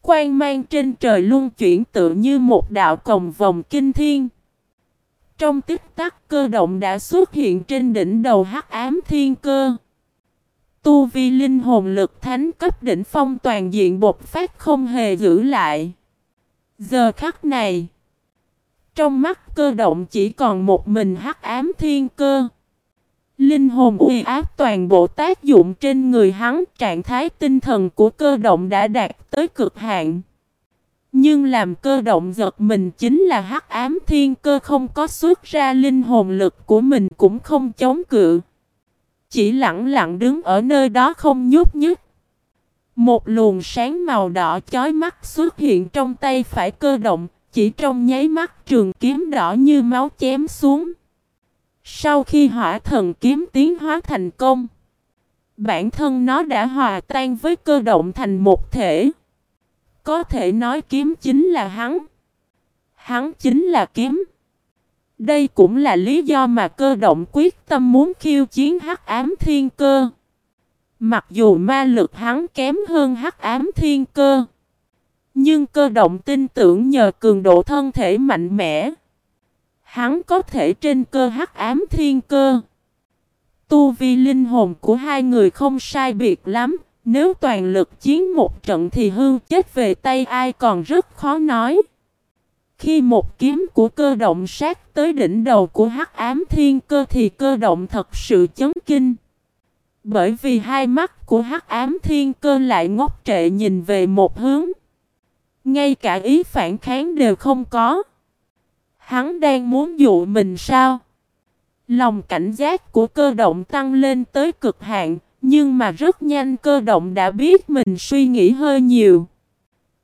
A: Quang mang trên trời luôn chuyển tự như một đạo cồng vòng kinh thiên. Trong tích tắc cơ động đã xuất hiện trên đỉnh đầu hắc ám thiên cơ. Tu vi linh hồn lực thánh cấp đỉnh phong toàn diện bột phát không hề giữ lại. Giờ khắc này, trong mắt cơ động chỉ còn một mình hắc ám thiên cơ. Linh hồn uy áp toàn bộ tác dụng trên người hắn, trạng thái tinh thần của cơ động đã đạt tới cực hạn. Nhưng làm cơ động giật mình chính là hắc ám thiên cơ không có xuất ra linh hồn lực của mình cũng không chống cự. Chỉ lặng lặng đứng ở nơi đó không nhúc nhích. Một luồng sáng màu đỏ chói mắt xuất hiện trong tay phải cơ động, chỉ trong nháy mắt trường kiếm đỏ như máu chém xuống. Sau khi hỏa thần kiếm tiến hóa thành công, bản thân nó đã hòa tan với cơ động thành một thể. Có thể nói kiếm chính là hắn. Hắn chính là kiếm. Đây cũng là lý do mà cơ động quyết tâm muốn khiêu chiến hắc ám thiên cơ. Mặc dù ma lực hắn kém hơn hắc ám thiên cơ. Nhưng cơ động tin tưởng nhờ cường độ thân thể mạnh mẽ. Hắn có thể trên cơ hắc ám thiên cơ. Tu vi linh hồn của hai người không sai biệt lắm. Nếu toàn lực chiến một trận thì hương chết về tay ai còn rất khó nói. Khi một kiếm của cơ động sát tới đỉnh đầu của hắc ám thiên cơ thì cơ động thật sự chấn kinh. Bởi vì hai mắt của hắc ám thiên cơ lại ngốc trệ nhìn về một hướng. Ngay cả ý phản kháng đều không có. Hắn đang muốn dụ mình sao? Lòng cảnh giác của cơ động tăng lên tới cực hạn, nhưng mà rất nhanh cơ động đã biết mình suy nghĩ hơi nhiều.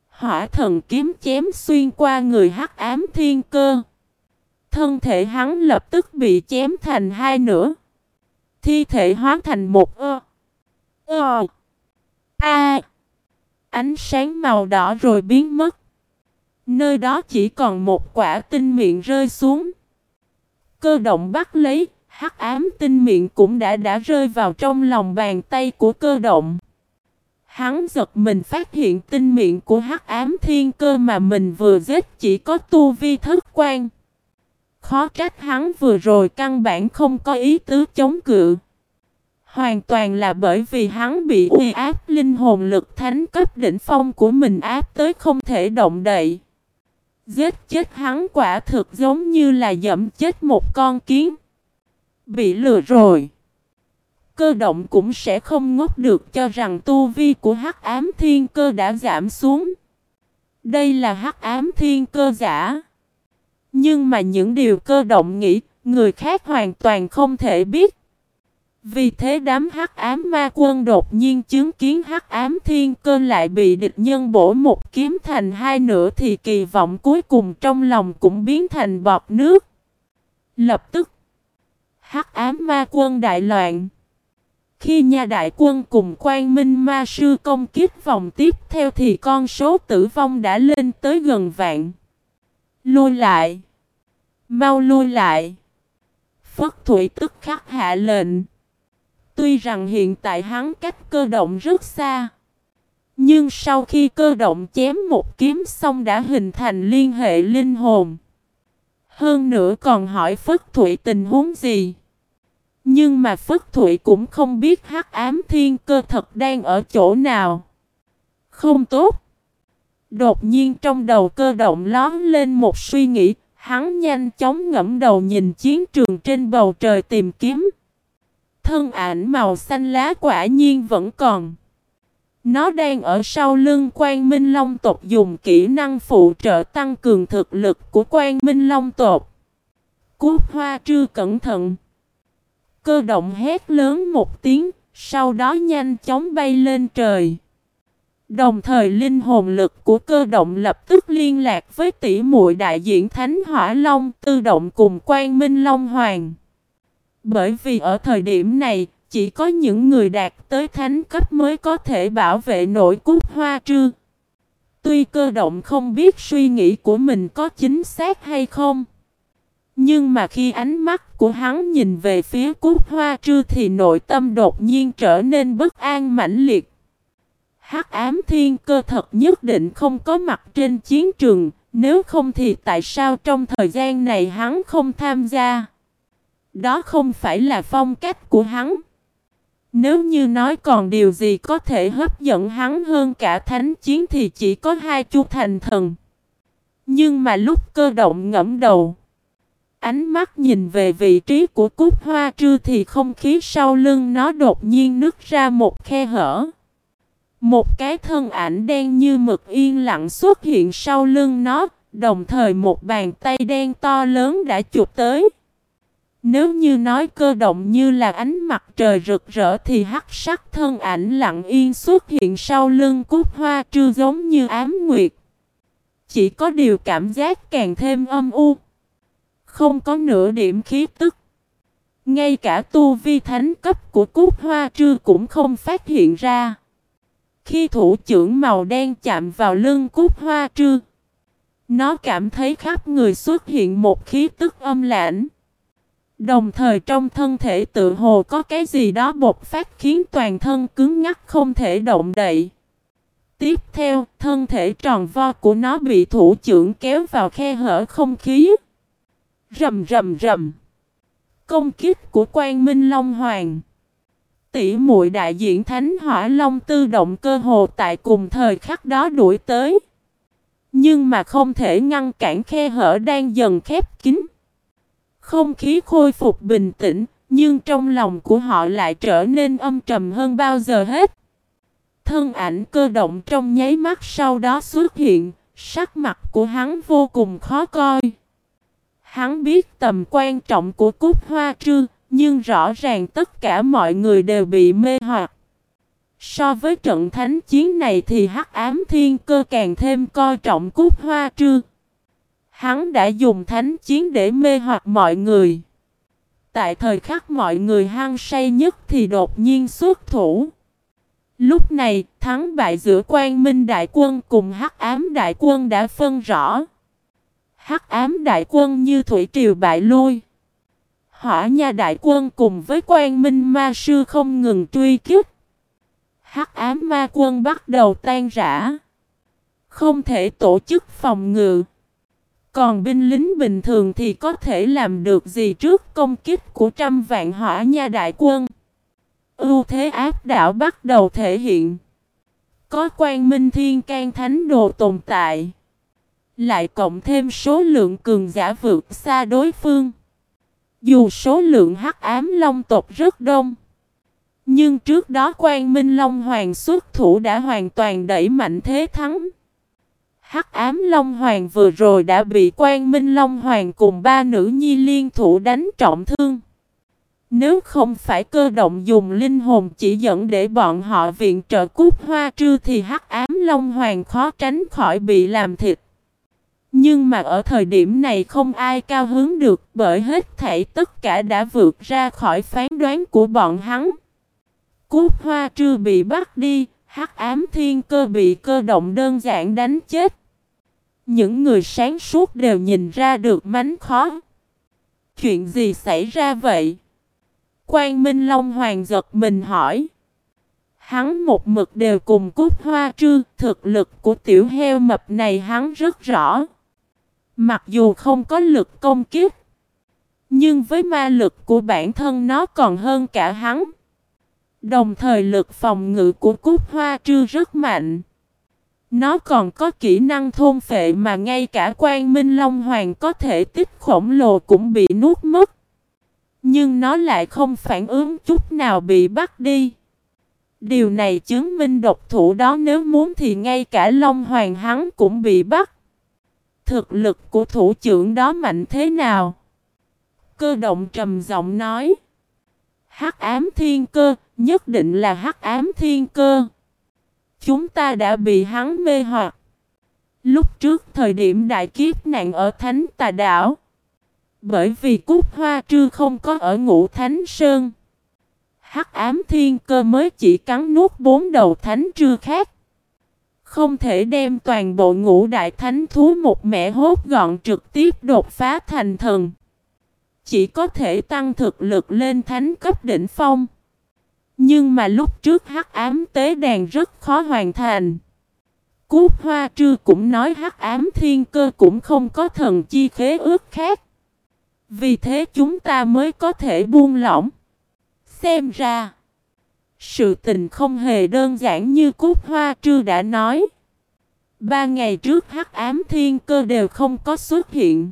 A: Hỏa thần kiếm chém xuyên qua người hắc ám thiên cơ. Thân thể hắn lập tức bị chém thành hai nửa. Thi thể hóa thành một ơ. Ơ. A. Ánh sáng màu đỏ rồi biến mất. Nơi đó chỉ còn một quả tinh miệng rơi xuống. Cơ động bắt lấy, hắc ám tinh miệng cũng đã đã rơi vào trong lòng bàn tay của cơ động. Hắn giật mình phát hiện tinh miệng của hắc ám thiên cơ mà mình vừa giết chỉ có tu vi thức quan. Khó trách hắn vừa rồi căn bản không có ý tứ chống cự. Hoàn toàn là bởi vì hắn bị uy áp linh hồn lực thánh cấp đỉnh phong của mình áp tới không thể động đậy. Giết chết hắn quả thực giống như là dẫm chết một con kiến. Bị lừa rồi. Cơ động cũng sẽ không ngốc được cho rằng tu vi của hắc ám thiên cơ đã giảm xuống. Đây là hắc ám thiên cơ giả. Nhưng mà những điều cơ động nghĩ, người khác hoàn toàn không thể biết. Vì thế đám hắc ám ma quân đột nhiên chứng kiến hắc ám thiên cơ lại bị địch nhân bổ một kiếm thành hai nửa thì kỳ vọng cuối cùng trong lòng cũng biến thành bọt nước. Lập tức, hắc ám ma quân đại loạn. Khi nhà đại quân cùng quan minh ma sư công kích vòng tiếp theo thì con số tử vong đã lên tới gần vạn. Lui lại. Mau lui lại. Phất Thủy tức khắc hạ lệnh. Tuy rằng hiện tại hắn cách cơ động rất xa. Nhưng sau khi cơ động chém một kiếm xong đã hình thành liên hệ linh hồn. Hơn nữa còn hỏi Phất thủy tình huống gì. Nhưng mà Phất Thụy cũng không biết hắc ám thiên cơ thật đang ở chỗ nào. Không tốt. Đột nhiên trong đầu cơ động lón lên một suy nghĩ, hắn nhanh chóng ngẫm đầu nhìn chiến trường trên bầu trời tìm kiếm. Thân ảnh màu xanh lá quả nhiên vẫn còn. Nó đang ở sau lưng quan minh long tộc dùng kỹ năng phụ trợ tăng cường thực lực của quan minh long tộc. Cút hoa trư cẩn thận. Cơ động hét lớn một tiếng, sau đó nhanh chóng bay lên trời. Đồng thời linh hồn lực của cơ động lập tức liên lạc với tỷ muội đại diện Thánh Hỏa Long tự động cùng Quan Minh Long Hoàng. Bởi vì ở thời điểm này, chỉ có những người đạt tới thánh cấp mới có thể bảo vệ nổi cúc hoa trư. Tuy cơ động không biết suy nghĩ của mình có chính xác hay không. Nhưng mà khi ánh mắt của hắn nhìn về phía cúc hoa trư thì nội tâm đột nhiên trở nên bất an mãnh liệt. Hắc ám thiên cơ thật nhất định không có mặt trên chiến trường, nếu không thì tại sao trong thời gian này hắn không tham gia? Đó không phải là phong cách của hắn. Nếu như nói còn điều gì có thể hấp dẫn hắn hơn cả thánh chiến thì chỉ có hai chu thành thần. Nhưng mà lúc cơ động ngẫm đầu, ánh mắt nhìn về vị trí của cúc hoa trư thì không khí sau lưng nó đột nhiên nứt ra một khe hở. Một cái thân ảnh đen như mực yên lặng xuất hiện sau lưng nó, đồng thời một bàn tay đen to lớn đã chụp tới. Nếu như nói cơ động như là ánh mặt trời rực rỡ thì hắc sắc thân ảnh lặng yên xuất hiện sau lưng cúc hoa trư giống như ám nguyệt. Chỉ có điều cảm giác càng thêm âm u. Không có nửa điểm khí tức. Ngay cả tu vi thánh cấp của cúc hoa trư cũng không phát hiện ra. Khi thủ trưởng màu đen chạm vào lưng cúc hoa trư, nó cảm thấy khắp người xuất hiện một khí tức âm lãnh. Đồng thời trong thân thể tự hồ có cái gì đó bột phát khiến toàn thân cứng ngắc không thể động đậy. Tiếp theo, thân thể tròn vo của nó bị thủ trưởng kéo vào khe hở không khí. Rầm rầm rầm. Công kích của Quan Minh Long Hoàng. Tỷ muội đại diện Thánh Hỏa Long tư động cơ hồ tại cùng thời khắc đó đuổi tới. Nhưng mà không thể ngăn cản khe hở đang dần khép kín. Không khí khôi phục bình tĩnh, nhưng trong lòng của họ lại trở nên âm trầm hơn bao giờ hết. Thân ảnh cơ động trong nháy mắt sau đó xuất hiện, sắc mặt của hắn vô cùng khó coi. Hắn biết tầm quan trọng của cúc hoa trư, nhưng rõ ràng tất cả mọi người đều bị mê hoặc. So với trận thánh chiến này thì hắc ám thiên cơ càng thêm coi trọng cúc hoa trư. Hắn đã dùng thánh chiến để mê hoặc mọi người. Tại thời khắc mọi người hăng say nhất thì đột nhiên xuất thủ. Lúc này, thắng bại giữa quan minh đại quân cùng hắc ám đại quân đã phân rõ. Hắc ám đại quân như thủy triều bại lui. Hỏa nha đại quân cùng với quan minh ma sư không ngừng truy kích. Hắc ám ma quân bắt đầu tan rã. Không thể tổ chức phòng ngự. Còn binh lính bình thường thì có thể làm được gì trước công kích của trăm vạn hỏa nha đại quân. Ưu thế áp đảo bắt đầu thể hiện. Có quan minh thiên can thánh đồ tồn tại. Lại cộng thêm số lượng cường giả vượt xa đối phương. Dù số lượng hắc ám long tộc rất đông. Nhưng trước đó quan minh long hoàng xuất thủ đã hoàn toàn đẩy mạnh thế thắng. Hắc ám Long Hoàng vừa rồi đã bị quan Minh Long Hoàng cùng ba nữ nhi liên thủ đánh trọng thương. Nếu không phải cơ động dùng linh hồn chỉ dẫn để bọn họ viện trợ cút hoa trư thì hắc ám Long Hoàng khó tránh khỏi bị làm thịt. Nhưng mà ở thời điểm này không ai cao hứng được bởi hết thảy tất cả đã vượt ra khỏi phán đoán của bọn hắn. Cúc hoa trư bị bắt đi, hắc ám thiên cơ bị cơ động đơn giản đánh chết. Những người sáng suốt đều nhìn ra được mánh khó. Chuyện gì xảy ra vậy? Quang Minh Long Hoàng giật mình hỏi. Hắn một mực đều cùng cút hoa trư, thực lực của tiểu heo mập này hắn rất rõ. Mặc dù không có lực công kiếp, Nhưng với ma lực của bản thân nó còn hơn cả hắn. Đồng thời lực phòng ngự của cúc hoa trư rất mạnh. Nó còn có kỹ năng thôn phệ mà ngay cả quan minh long hoàng có thể tích khổng lồ cũng bị nuốt mất. Nhưng nó lại không phản ứng chút nào bị bắt đi. Điều này chứng minh độc thủ đó nếu muốn thì ngay cả Long Hoàng hắn cũng bị bắt. Thực lực của thủ trưởng đó mạnh thế nào? Cơ động trầm giọng nói. Hắc ám thiên cơ, nhất định là hắc ám thiên cơ. Chúng ta đã bị hắn mê hoặc. Lúc trước thời điểm đại kiếp nạn ở Thánh Tà Đảo. Bởi vì Cúc Hoa Trư không có ở ngũ Thánh Sơn. Hắc ám thiên cơ mới chỉ cắn nuốt bốn đầu thánh trư khác. Không thể đem toàn bộ ngũ đại thánh thú một mẻ hốt gọn trực tiếp đột phá thành thần. Chỉ có thể tăng thực lực lên thánh cấp đỉnh phong. Nhưng mà lúc trước hắc ám tế đàn rất khó hoàn thành. Cúp hoa trư cũng nói hắc ám thiên cơ cũng không có thần chi khế ước khác. Vì thế chúng ta mới có thể buông lỏng. Xem ra, sự tình không hề đơn giản như Cúc Hoa Trư đã nói. Ba ngày trước hắc ám thiên cơ đều không có xuất hiện.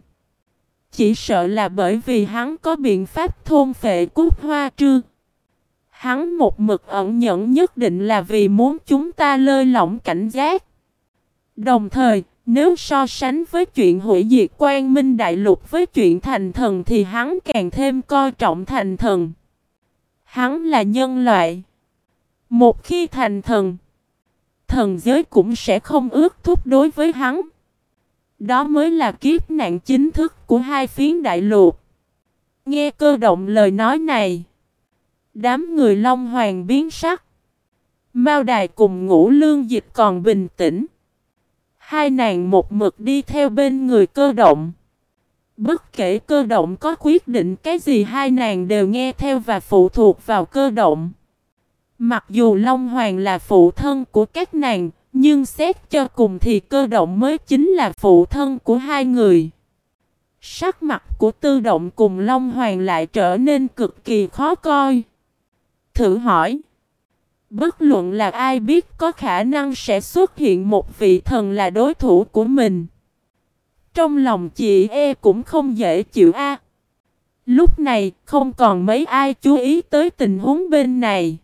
A: Chỉ sợ là bởi vì hắn có biện pháp thôn phệ Cúc Hoa Trư. Hắn một mực ẩn nhẫn nhất định là vì muốn chúng ta lơi lỏng cảnh giác. Đồng thời, nếu so sánh với chuyện hủy diệt quan minh đại lục với chuyện thành thần thì hắn càng thêm coi trọng thành thần. Hắn là nhân loại. Một khi thành thần, thần giới cũng sẽ không ước thúc đối với hắn. Đó mới là kiếp nạn chính thức của hai phiến đại lục. Nghe cơ động lời nói này, đám người Long Hoàng biến sắc. Mao Đài cùng ngũ lương dịch còn bình tĩnh. Hai nàng một mực đi theo bên người cơ động. Bất kể cơ động có quyết định cái gì hai nàng đều nghe theo và phụ thuộc vào cơ động. Mặc dù Long Hoàng là phụ thân của các nàng, nhưng xét cho cùng thì cơ động mới chính là phụ thân của hai người. Sắc mặt của tư động cùng Long Hoàng lại trở nên cực kỳ khó coi. Thử hỏi. Bất luận là ai biết có khả năng sẽ xuất hiện một vị thần là đối thủ của mình. Trong lòng chị e cũng không dễ chịu a. Lúc này không còn mấy ai chú ý tới tình huống bên này.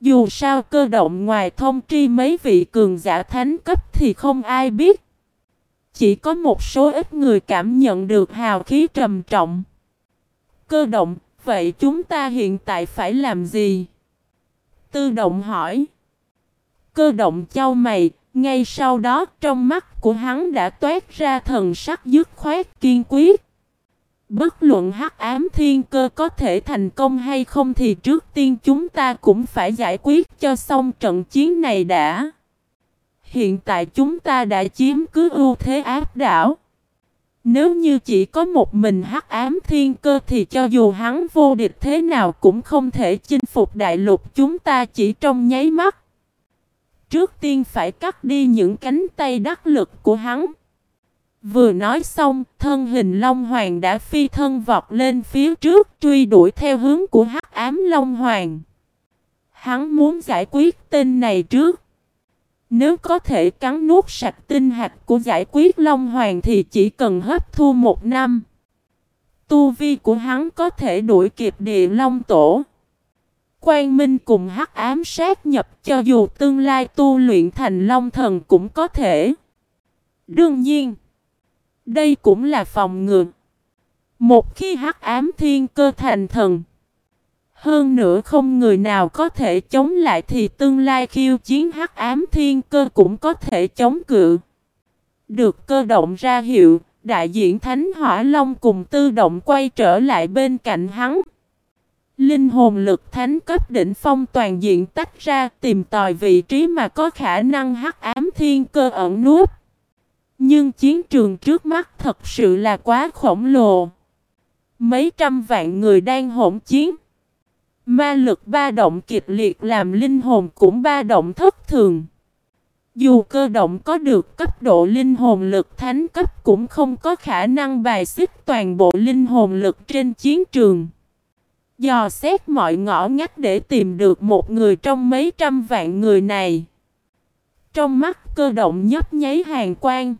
A: Dù sao cơ động ngoài thông tri mấy vị cường giả thánh cấp thì không ai biết. Chỉ có một số ít người cảm nhận được hào khí trầm trọng. Cơ động, vậy chúng ta hiện tại phải làm gì? Tư động hỏi. Cơ động trao mày, ngay sau đó trong mắt của hắn đã toát ra thần sắc dứt khoát kiên quyết. Bất luận hắc ám thiên cơ có thể thành công hay không thì trước tiên chúng ta cũng phải giải quyết cho xong trận chiến này đã. Hiện tại chúng ta đã chiếm cứ ưu thế áp đảo. Nếu như chỉ có một mình hắc ám thiên cơ thì cho dù hắn vô địch thế nào cũng không thể chinh phục đại lục chúng ta chỉ trong nháy mắt. Trước tiên phải cắt đi những cánh tay đắc lực của hắn. Vừa nói xong, thân hình Long Hoàng đã phi thân vọt lên phía trước truy đuổi theo hướng của hắc ám Long Hoàng. Hắn muốn giải quyết tên này trước. Nếu có thể cắn nuốt sạch tinh hạt của giải quyết Long Hoàng thì chỉ cần hấp thu một năm. Tu vi của hắn có thể đuổi kịp địa Long Tổ. Quang Minh cùng hắc ám sát nhập cho dù tương lai tu luyện thành Long Thần cũng có thể. Đương nhiên, đây cũng là phòng ngừa. Một khi hắc ám thiên cơ thành thần, hơn nữa không người nào có thể chống lại thì tương lai khiêu chiến hắc ám thiên cơ cũng có thể chống cự. Được cơ động ra hiệu, đại diện Thánh Hỏa Long cùng tư động quay trở lại bên cạnh hắn. Linh hồn lực thánh cấp đỉnh phong toàn diện tách ra tìm tòi vị trí mà có khả năng hắc ám thiên cơ ẩn núp. Nhưng chiến trường trước mắt thật sự là quá khổng lồ. Mấy trăm vạn người đang hỗn chiến. Ma lực ba động kịch liệt làm linh hồn cũng ba động thất thường. Dù cơ động có được cấp độ linh hồn lực, thánh cấp cũng không có khả năng bài xích toàn bộ linh hồn lực trên chiến trường. Dò xét mọi ngõ ngách để tìm được một người trong mấy trăm vạn người này. Trong mắt cơ động nhấp nháy hàng quang.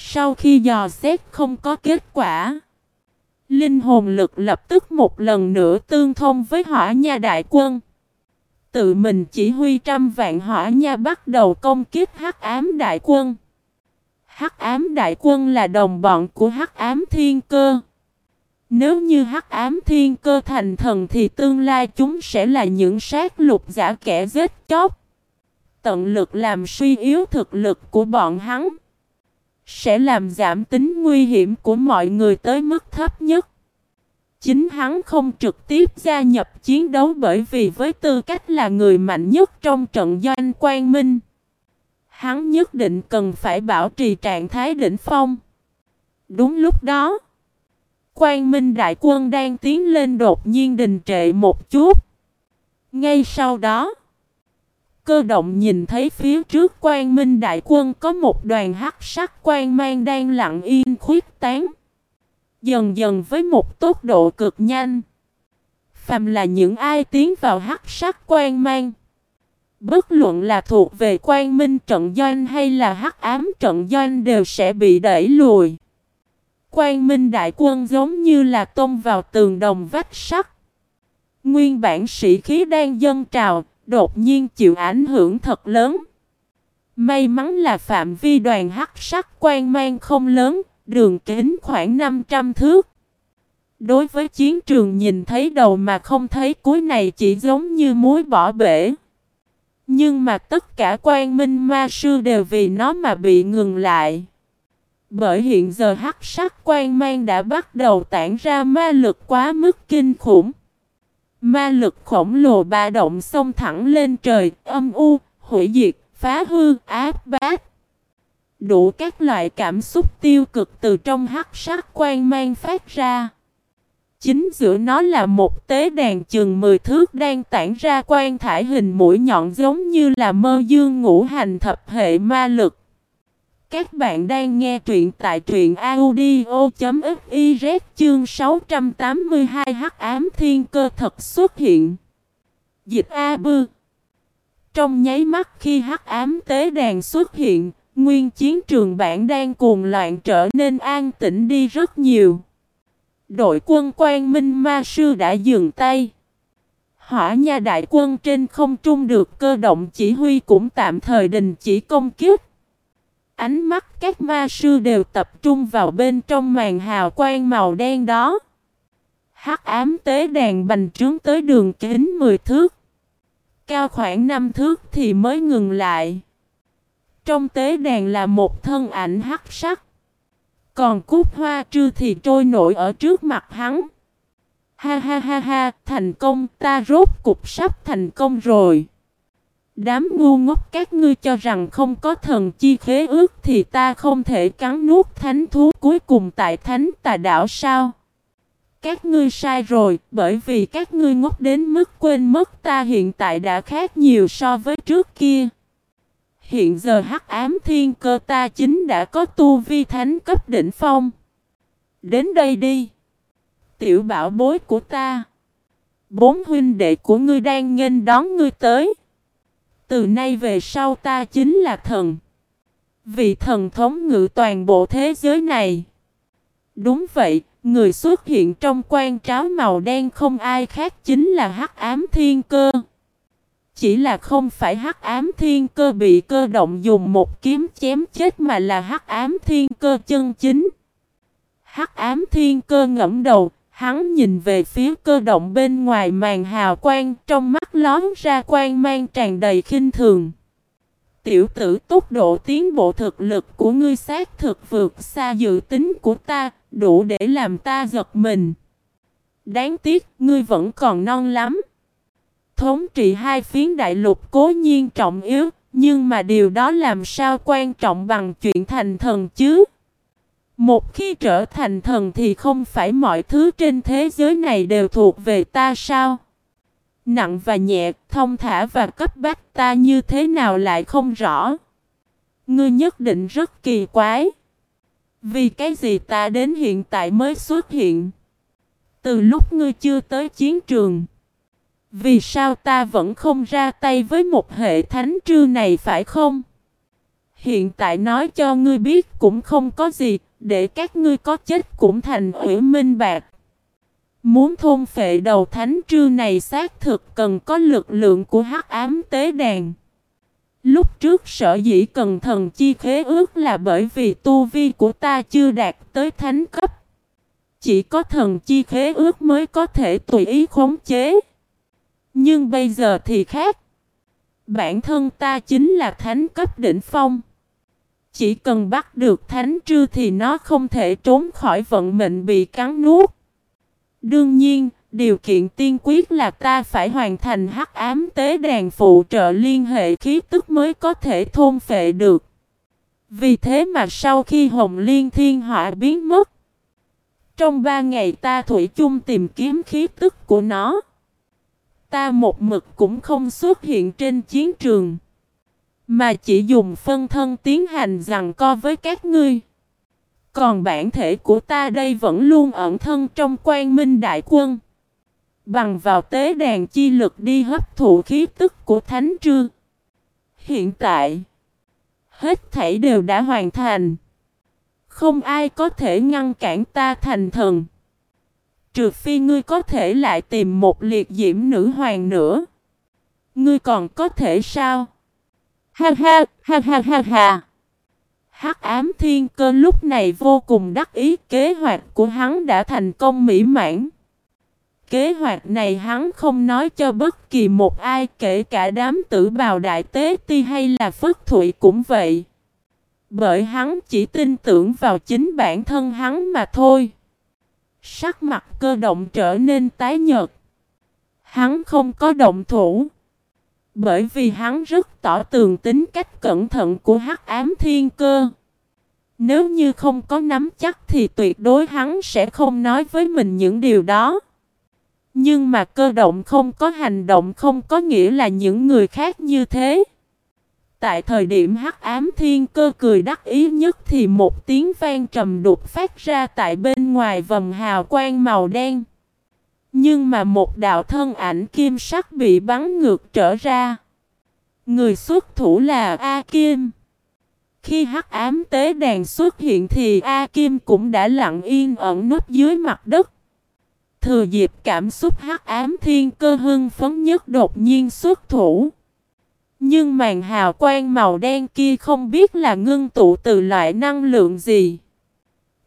A: Sau khi dò xét không có kết quả. Linh hồn lực lập tức một lần nữa tương thông với hỏa nha đại quân. Tự mình chỉ huy trăm vạn hỏa nha bắt đầu công kích hắc ám đại quân. Hắc ám đại quân là đồng bọn của hắc ám thiên cơ. Nếu như hắc ám thiên cơ thành thần thì tương lai chúng sẽ là những sát lục giả kẻ giết chóc. Tận lực làm suy yếu thực lực của bọn hắn. Sẽ làm giảm tính nguy hiểm của mọi người tới mức thấp nhất. Chính hắn không trực tiếp gia nhập chiến đấu bởi vì với tư cách là người mạnh nhất trong trận doanh quang minh. Hắn nhất định cần phải bảo trì trạng thái đỉnh phong. Đúng lúc đó, quang minh đại quân đang tiến lên đột nhiên đình trệ một chút. Ngay sau đó, cơ động nhìn thấy phía trước quang minh đại quân có một đoàn hắc sắc quang mang đang lặng yên khuyết tán. Dần dần với một tốc độ cực nhanh. Phàm là những ai tiến vào hắc sắc quan mang. Bất luận là thuộc về quan minh trận doanh hay là hắc ám trận doanh đều sẽ bị đẩy lùi. Quan minh đại quân giống như là tông vào tường đồng vách sắt. Nguyên bản sĩ khí đang dâng trào, đột nhiên chịu ảnh hưởng thật lớn. May mắn là phạm vi đoàn hắc sắc quan mang không lớn, đường kính khoảng 500 thước. Đối với chiến trường nhìn thấy đầu mà không thấy cuối này chỉ giống như muối bỏ bể. Nhưng mà tất cả quan minh ma sư đều vì nó mà bị ngừng lại. Bởi hiện giờ hắc sắc quan mang đã bắt đầu tản ra ma lực quá mức kinh khủng. Ma lực khổng lồ ba động xông thẳng lên trời, âm u, hủy diệt, phá hư, áp bát. Đủ các loại cảm xúc tiêu cực từ trong hắc sắc quan mang phát ra. Chính giữa nó là một tế đàn chừng 10 thước đang tản ra quan thải hình mũi nhọn giống như là mơ dương ngũ hành thập hệ ma lực. Các bạn đang nghe truyện tại truyện audio.fiz chương 682 hắc ám thiên cơ thật xuất hiện. Dịch A Bư Trong nháy mắt khi hắc ám tế đàn xuất hiện, Nguyên chiến trường bản đang cuồng loạn trở nên an tĩnh đi rất nhiều. Đội quân quan minh ma sư đã dừng tay. Hỏa nha đại quân trên không trung được cơ động chỉ huy cũng tạm thời đình chỉ công kiếp. Ánh mắt các ma sư đều tập trung vào bên trong màn hào quang màu đen đó. Hắc ám tế đàn bành trướng tới đường kính 10 thước. Cao khoảng 5 thước thì mới ngừng lại. Trong tế đàn là một thân ảnh hắc sắc. Còn cúc hoa trư thì trôi nổi ở trước mặt hắn. Ha ha ha ha, thành công, ta rốt cục sắp thành công rồi. Đám ngu ngốc các ngươi cho rằng không có thần chi khế ước thì ta không thể cắn nuốt thánh thú cuối cùng tại thánh tà đảo sao? Các ngươi sai rồi, bởi vì các ngươi ngốc đến mức quên mất ta hiện tại đã khác nhiều so với trước kia. Hiện giờ hắc ám thiên cơ ta chính đã có tu vi thánh cấp đỉnh phong. Đến đây đi. Tiểu bảo bối của ta. Bốn huynh đệ của ngươi đang nghênh đón ngươi tới. Từ nay về sau ta chính là thần. Vị thần thống ngự toàn bộ thế giới này. Đúng vậy, người xuất hiện trong quan tráo màu đen không ai khác chính là hắc ám thiên cơ. Chỉ là không phải hắc ám thiên cơ bị cơ động dùng một kiếm chém chết mà là hắc ám thiên cơ chân chính. Hắc ám thiên cơ ngẫm đầu, hắn nhìn về phía cơ động bên ngoài màn hào quang, trong mắt lón ra quang mang tràn đầy khinh thường. Tiểu tử tốc độ tiến bộ thực lực của ngươi xác thực vượt xa dự tính của ta, đủ để làm ta giật mình. Đáng tiếc, ngươi vẫn còn non lắm. Thống trị hai phiến đại lục cố nhiên trọng yếu, nhưng mà điều đó làm sao quan trọng bằng chuyện thành thần chứ? Một khi trở thành thần thì không phải mọi thứ trên thế giới này đều thuộc về ta sao? Nặng và nhẹ, thông thả và cấp bách ta như thế nào lại không rõ? Ngươi nhất định rất kỳ quái. Vì cái gì ta đến hiện tại mới xuất hiện? Từ lúc ngươi chưa tới chiến trường. Vì sao ta vẫn không ra tay với một hệ thánh trư này phải không? Hiện tại nói cho ngươi biết cũng không có gì, để các ngươi có chết cũng thành ủy minh bạc. Muốn thôn phệ đầu thánh trư này xác thực cần có lực lượng của hắc ám tế đàn. Lúc trước sở dĩ cần thần chi khế ước là bởi vì tu vi của ta chưa đạt tới thánh cấp. Chỉ có thần chi khế ước mới có thể tùy ý khống chế. Nhưng bây giờ thì khác. Bản thân ta chính là thánh cấp đỉnh phong. Chỉ cần bắt được thánh trư thì nó không thể trốn khỏi vận mệnh bị cắn nuốt. Đương nhiên, điều kiện tiên quyết là ta phải hoàn thành hắc ám tế đàn phụ trợ liên hệ khí tức mới có thể thôn phệ được. Vì thế mà sau khi hồng liên thiên họa biến mất, trong ba ngày ta thủy chung tìm kiếm khí tức của nó. Ta một mực cũng không xuất hiện trên chiến trường. Mà chỉ dùng phân thân tiến hành rằng co với các ngươi. Còn bản thể của ta đây vẫn luôn ẩn thân trong quan minh đại quân. Bằng vào tế đàn chi lực đi hấp thụ khí tức của thánh trư. Hiện tại, hết thảy đều đã hoàn thành. Không ai có thể ngăn cản ta thành thần. Trừ phi ngươi có thể lại tìm một liệt diễm nữ hoàng nữa. Ngươi còn có thể sao? Ha ha, ha ha ha ha. Hắc ám thiên cơ lúc này vô cùng đắc ý kế hoạch của hắn đã thành công mỹ mãn. Kế hoạch này hắn không nói cho bất kỳ một ai kể cả đám tử bào đại tế ti hay là phất thụy cũng vậy. Bởi hắn chỉ tin tưởng vào chính bản thân hắn mà thôi. Sắc mặt cơ động trở nên tái nhợt. Hắn không có động thủ. Bởi vì hắn rất tỏ tường tính cách cẩn thận của hắc ám thiên cơ. Nếu như không có nắm chắc thì tuyệt đối hắn sẽ không nói với mình những điều đó. Nhưng mà cơ động không có hành động không có nghĩa là những người khác như thế. Tại thời điểm hắc ám thiên cơ cười đắc ý nhất thì một tiếng vang trầm đục phát ra tại bên ngoài vầng hào quang màu đen. Nhưng mà một đạo thân ảnh kim sắc bị bắn ngược trở ra. Người xuất thủ là A Kim. Khi hắc ám tế đàn xuất hiện thì A Kim cũng đã lặng yên ẩn núp dưới mặt đất. Thừa dịp cảm xúc hắc ám thiên cơ hưng phấn nhất đột nhiên xuất thủ. Nhưng màn hào quang màu đen kia không biết là ngưng tụ từ loại năng lượng gì.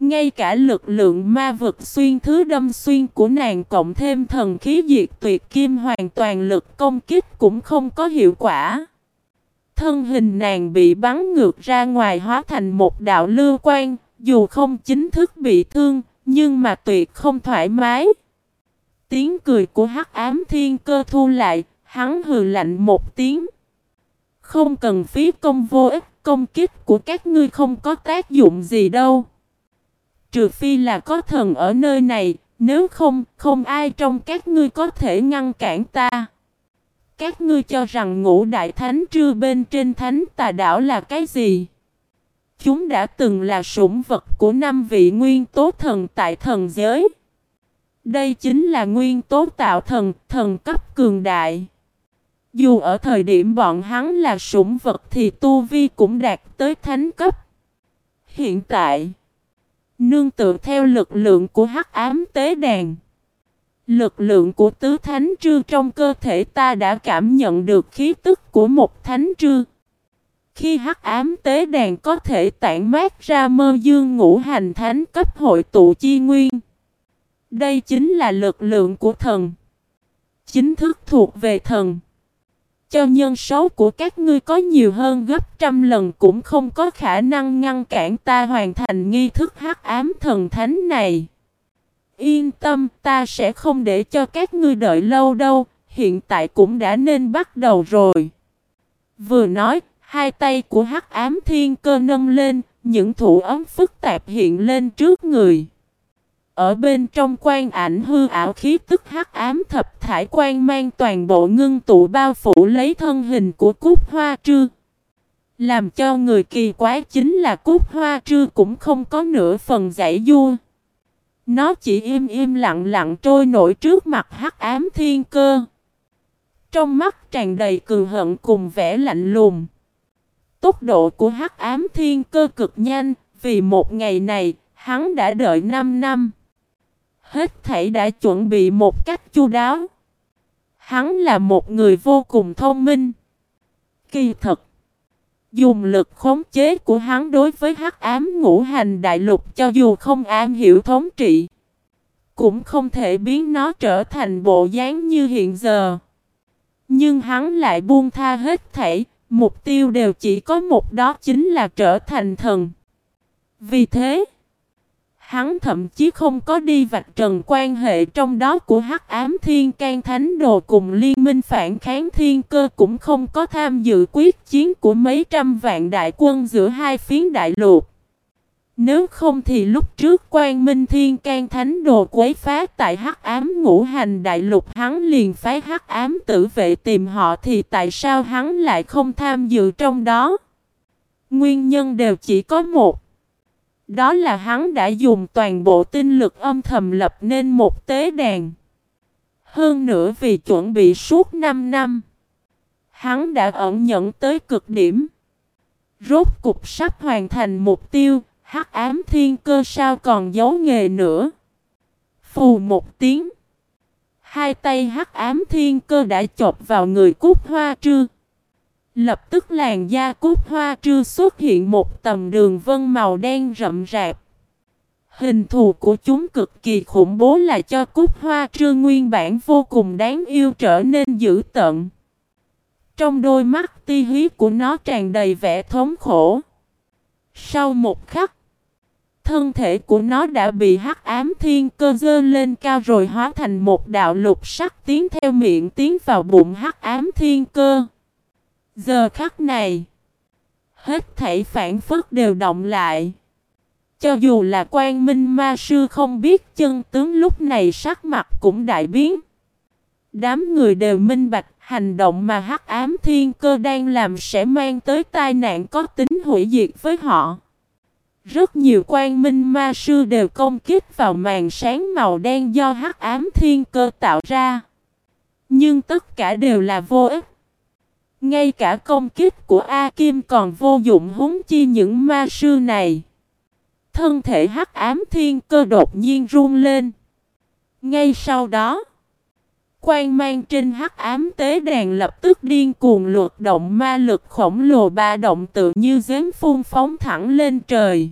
A: Ngay cả lực lượng ma vực xuyên thứ đâm xuyên của nàng cộng thêm thần khí diệt tuyệt kim hoàn toàn lực công kích cũng không có hiệu quả. Thân hình nàng bị bắn ngược ra ngoài hóa thành một đạo lưu quan, dù không chính thức bị thương, nhưng mà tuyệt không thoải mái. Tiếng cười của hắc ám thiên cơ thu lại, hắn hừ lạnh một tiếng. Không cần phí công vô ích, công kích của các ngươi không có tác dụng gì đâu. Trừ phi là có thần ở nơi này, nếu không, không ai trong các ngươi có thể ngăn cản ta. Các ngươi cho rằng ngũ đại thánh trư bên trên thánh tà đảo là cái gì? Chúng đã từng là sủng vật của năm vị nguyên tố thần tại thần giới. Đây chính là nguyên tố tạo thần, thần cấp cường đại. Dù ở thời điểm bọn hắn là sủng vật thì tu vi cũng đạt tới thánh cấp. Hiện tại, nương tựa theo lực lượng của hắc ám tế đàn. Lực lượng của tứ thánh trư trong cơ thể ta đã cảm nhận được khí tức của một thánh trư. Khi hắc ám tế đàn có thể tản mát ra mơ dương ngũ hành thánh cấp hội tụ chi nguyên. Đây chính là lực lượng của thần. Chính thức thuộc về thần. Cho nhân số của các ngươi có nhiều hơn gấp trăm lần cũng không có khả năng ngăn cản ta hoàn thành nghi thức hắc ám thần thánh này. Yên tâm, ta sẽ không để cho các ngươi đợi lâu đâu, hiện tại cũng đã nên bắt đầu rồi. Vừa nói, hai tay của hắc ám thiên cơ nâng lên, những thủ ấm phức tạp hiện lên trước người. Ở bên trong quan ảnh hư ảo khí tức hắc ám thập thải quan mang toàn bộ ngưng tụ bao phủ lấy thân hình của cúc hoa trư. Làm cho người kỳ quái chính là cúc hoa trư cũng không có nửa phần giải vua. Nó chỉ im im lặng lặng trôi nổi trước mặt hắc ám thiên cơ. Trong mắt tràn đầy cường hận cùng vẻ lạnh lùng. Tốc độ của hắc ám thiên cơ cực nhanh, vì một ngày này, hắn đã đợi 5 năm. Hết thảy đã chuẩn bị một cách chu đáo. Hắn là một người vô cùng thông minh. Kỳ thật. Dùng lực khống chế của hắn đối với hắc ám ngũ hành đại lục cho dù không am hiểu thống trị. Cũng không thể biến nó trở thành bộ dáng như hiện giờ. Nhưng hắn lại buông tha hết thảy, mục tiêu đều chỉ có một đó chính là trở thành thần. Vì thế, hắn thậm chí không có đi vạch trần quan hệ trong đó của Hắc Ám Thiên can Thánh Đồ cùng liên minh phản kháng thiên cơ cũng không có tham dự quyết chiến của mấy trăm vạn đại quân giữa hai phiến đại lục. Nếu không thì lúc trước quan minh thiên can thánh đồ quấy phá tại hắc ám ngũ hành đại lục, hắn liền phái hắc ám tử vệ tìm họ thì tại sao hắn lại không tham dự trong đó? Nguyên nhân đều chỉ có một. Đó là hắn đã dùng toàn bộ tinh lực âm thầm lập nên một tế đàn. Hơn nữa vì chuẩn bị suốt 5 năm. Hắn đã ẩn nhẫn tới cực điểm. Rốt cục sắp hoàn thành mục tiêu, hắc ám thiên cơ sao còn giấu nghề nữa. Phù một tiếng. Hai tay hắc ám thiên cơ đã chộp vào người cúc hoa trư. Lập tức làn da cúc hoa trư xuất hiện một tầm đường vân màu đen rậm rạp. Hình thù của chúng cực kỳ khủng bố là cho cúc hoa trư nguyên bản vô cùng đáng yêu trở nên dữ tợn. Trong đôi mắt ti hí của nó tràn đầy vẻ thống khổ. Sau một khắc, thân thể của nó đã bị hắc ám thiên cơ dơ lên cao rồi hóa thành một đạo lục sắc tiến theo miệng tiến vào bụng hắc ám thiên cơ. Giờ khắc này, hết thảy phản phất đều động lại. Cho dù là quan minh ma sư không biết chân tướng lúc này sắc mặt cũng đại biến. Đám người đều minh bạch hành động mà hắc ám thiên cơ đang làm sẽ mang tới tai nạn có tính hủy diệt với họ. Rất nhiều quan minh ma sư đều công kích vào màn sáng màu đen do hắc ám thiên cơ tạo ra. Nhưng tất cả đều là vô ích. Ngay cả công kích của A Kim còn vô dụng húng chi những ma sư này. Thân thể hắc ám thiên cơ đột nhiên run lên. Ngay sau đó, quan mang trên hắc ám tế đàn lập tức điên cuồng luật động ma lực khổng lồ ba động tự như giếng phun phóng thẳng lên trời.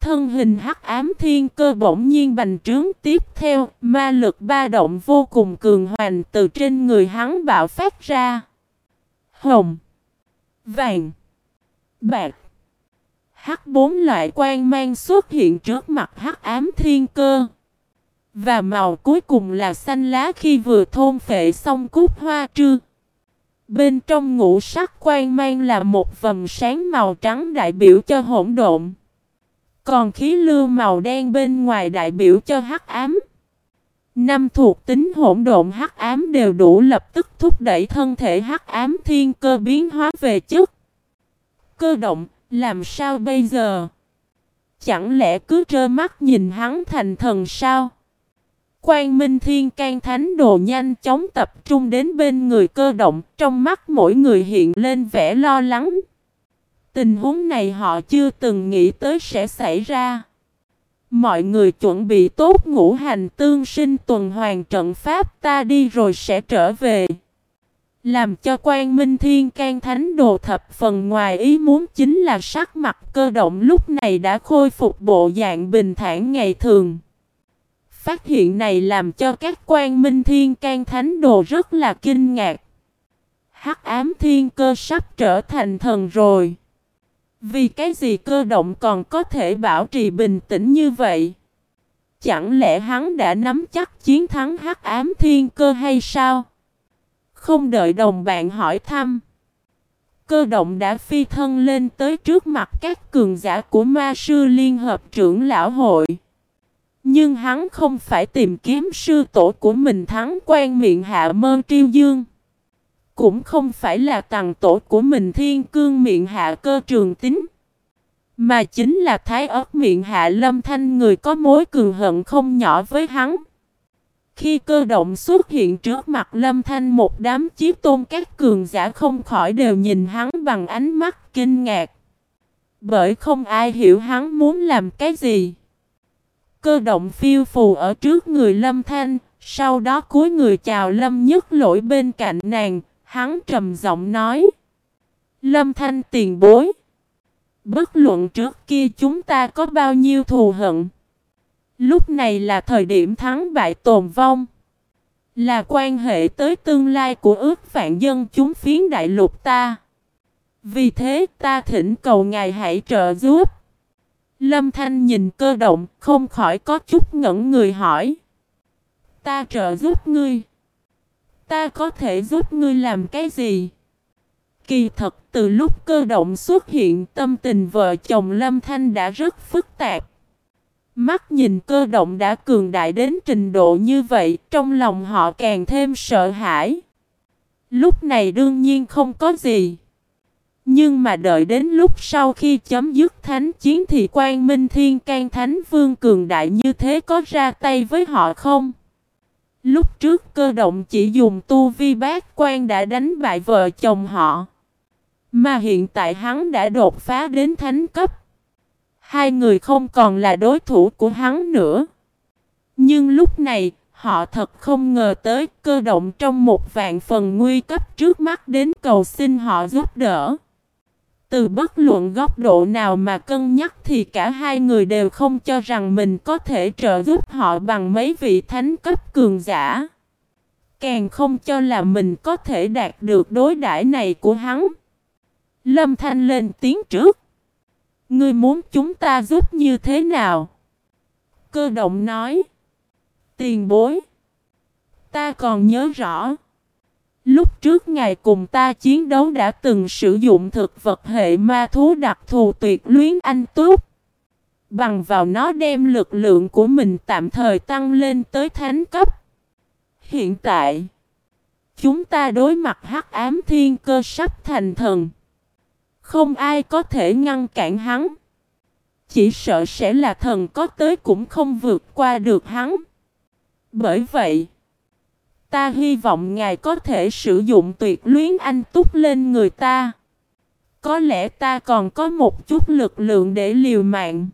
A: Thân hình hắc ám thiên cơ bỗng nhiên bành trướng tiếp theo, ma lực ba động vô cùng cường hoành từ trên người hắn bạo phát ra. Hồng, vàng, bạc, hắc bốn loại quang mang xuất hiện trước mặt hắc ám thiên cơ. Và màu cuối cùng là xanh lá khi vừa thôn phệ xong cúc hoa trư. Bên trong ngũ sắc quang mang là một vầng sáng màu trắng đại biểu cho hỗn độn. Còn khí lưu màu đen bên ngoài đại biểu cho hắc ám. Năm thuộc tính hỗn độn hắc ám đều đủ lập tức thúc đẩy thân thể hắc ám thiên cơ biến hóa về chất. Cơ động, làm sao bây giờ? Chẳng lẽ cứ trơ mắt nhìn hắn thành thần sao? Quang Minh Thiên can Thánh Đồ nhanh chóng tập trung đến bên người cơ động, trong mắt mỗi người hiện lên vẻ lo lắng. Tình huống này họ chưa từng nghĩ tới sẽ xảy ra. Mọi người chuẩn bị tốt ngũ hành tương sinh tuần hoàn trận pháp, ta đi rồi sẽ trở về. Làm cho quan minh thiên can thánh đồ thập phần ngoài ý muốn chính là sắc mặt cơ động lúc này đã khôi phục bộ dạng bình thản ngày thường. Phát hiện này làm cho các quan minh thiên can thánh đồ rất là kinh ngạc. Hắc ám thiên cơ sắp trở thành thần rồi. Vì cái gì cơ động còn có thể bảo trì bình tĩnh như vậy? Chẳng lẽ hắn đã nắm chắc chiến thắng hắc ám thiên cơ hay sao? Không đợi đồng bạn hỏi thăm. Cơ động đã phi thân lên tới trước mặt các cường giả của ma sư liên hợp trưởng lão hội. Nhưng hắn không phải tìm kiếm sư tổ của mình thắng quan miệng hạ mơ triêu dương cũng không phải là tàng tổ của mình thiên cương miệng hạ cơ trường tính. Mà chính là thái ớt miệng hạ lâm thanh người có mối cường hận không nhỏ với hắn. Khi cơ động xuất hiện trước mặt lâm thanh một đám chiếc tôn các cường giả không khỏi đều nhìn hắn bằng ánh mắt kinh ngạc. Bởi không ai hiểu hắn muốn làm cái gì. Cơ động phiêu phù ở trước người lâm thanh, sau đó cúi người chào lâm nhất lỗi bên cạnh nàng, hắn trầm giọng nói. Lâm thanh tiền bối. Bất luận trước kia chúng ta có bao nhiêu thù hận. Lúc này là thời điểm thắng bại tồn vong. Là quan hệ tới tương lai của ước vạn dân chúng phiến đại lục ta. Vì thế ta thỉnh cầu ngài hãy trợ giúp. Lâm Thanh nhìn cơ động, không khỏi có chút ngẩn người hỏi. Ta trợ giúp ngươi. Ta có thể giúp ngươi làm cái gì? Kỳ thật từ lúc cơ động xuất hiện tâm tình vợ chồng Lâm Thanh đã rất phức tạp. Mắt nhìn cơ động đã cường đại đến trình độ như vậy, trong lòng họ càng thêm sợ hãi. Lúc này đương nhiên không có gì. Nhưng mà đợi đến lúc sau khi chấm dứt thánh chiến thì quan minh thiên can thánh vương cường đại như thế có ra tay với họ không? Lúc trước cơ động chỉ dùng tu vi bát quan đã đánh bại vợ chồng họ. Mà hiện tại hắn đã đột phá đến thánh cấp. Hai người không còn là đối thủ của hắn nữa. Nhưng lúc này, họ thật không ngờ tới cơ động trong một vạn phần nguy cấp trước mắt đến cầu xin họ giúp đỡ. Từ bất luận góc độ nào mà cân nhắc thì cả hai người đều không cho rằng mình có thể trợ giúp họ bằng mấy vị thánh cấp cường giả. Càng không cho là mình có thể đạt được đối đãi này của hắn. Lâm Thanh lên tiếng trước. Ngươi muốn chúng ta giúp như thế nào? Cơ động nói. Tiền bối. Ta còn nhớ rõ. Lúc trước ngài cùng ta chiến đấu đã từng sử dụng thực vật hệ ma thú đặc thù tuyệt luyến anh túc. Bằng vào nó đem lực lượng của mình tạm thời tăng lên tới thánh cấp. Hiện tại, chúng ta đối mặt hắc ám thiên cơ sắp thành thần. Không ai có thể ngăn cản hắn. Chỉ sợ sẽ là thần có tới cũng không vượt qua được hắn. Bởi vậy, ta hy vọng ngài có thể sử dụng tuyệt luyến anh túc lên người ta. Có lẽ ta còn có một chút lực lượng để liều mạng.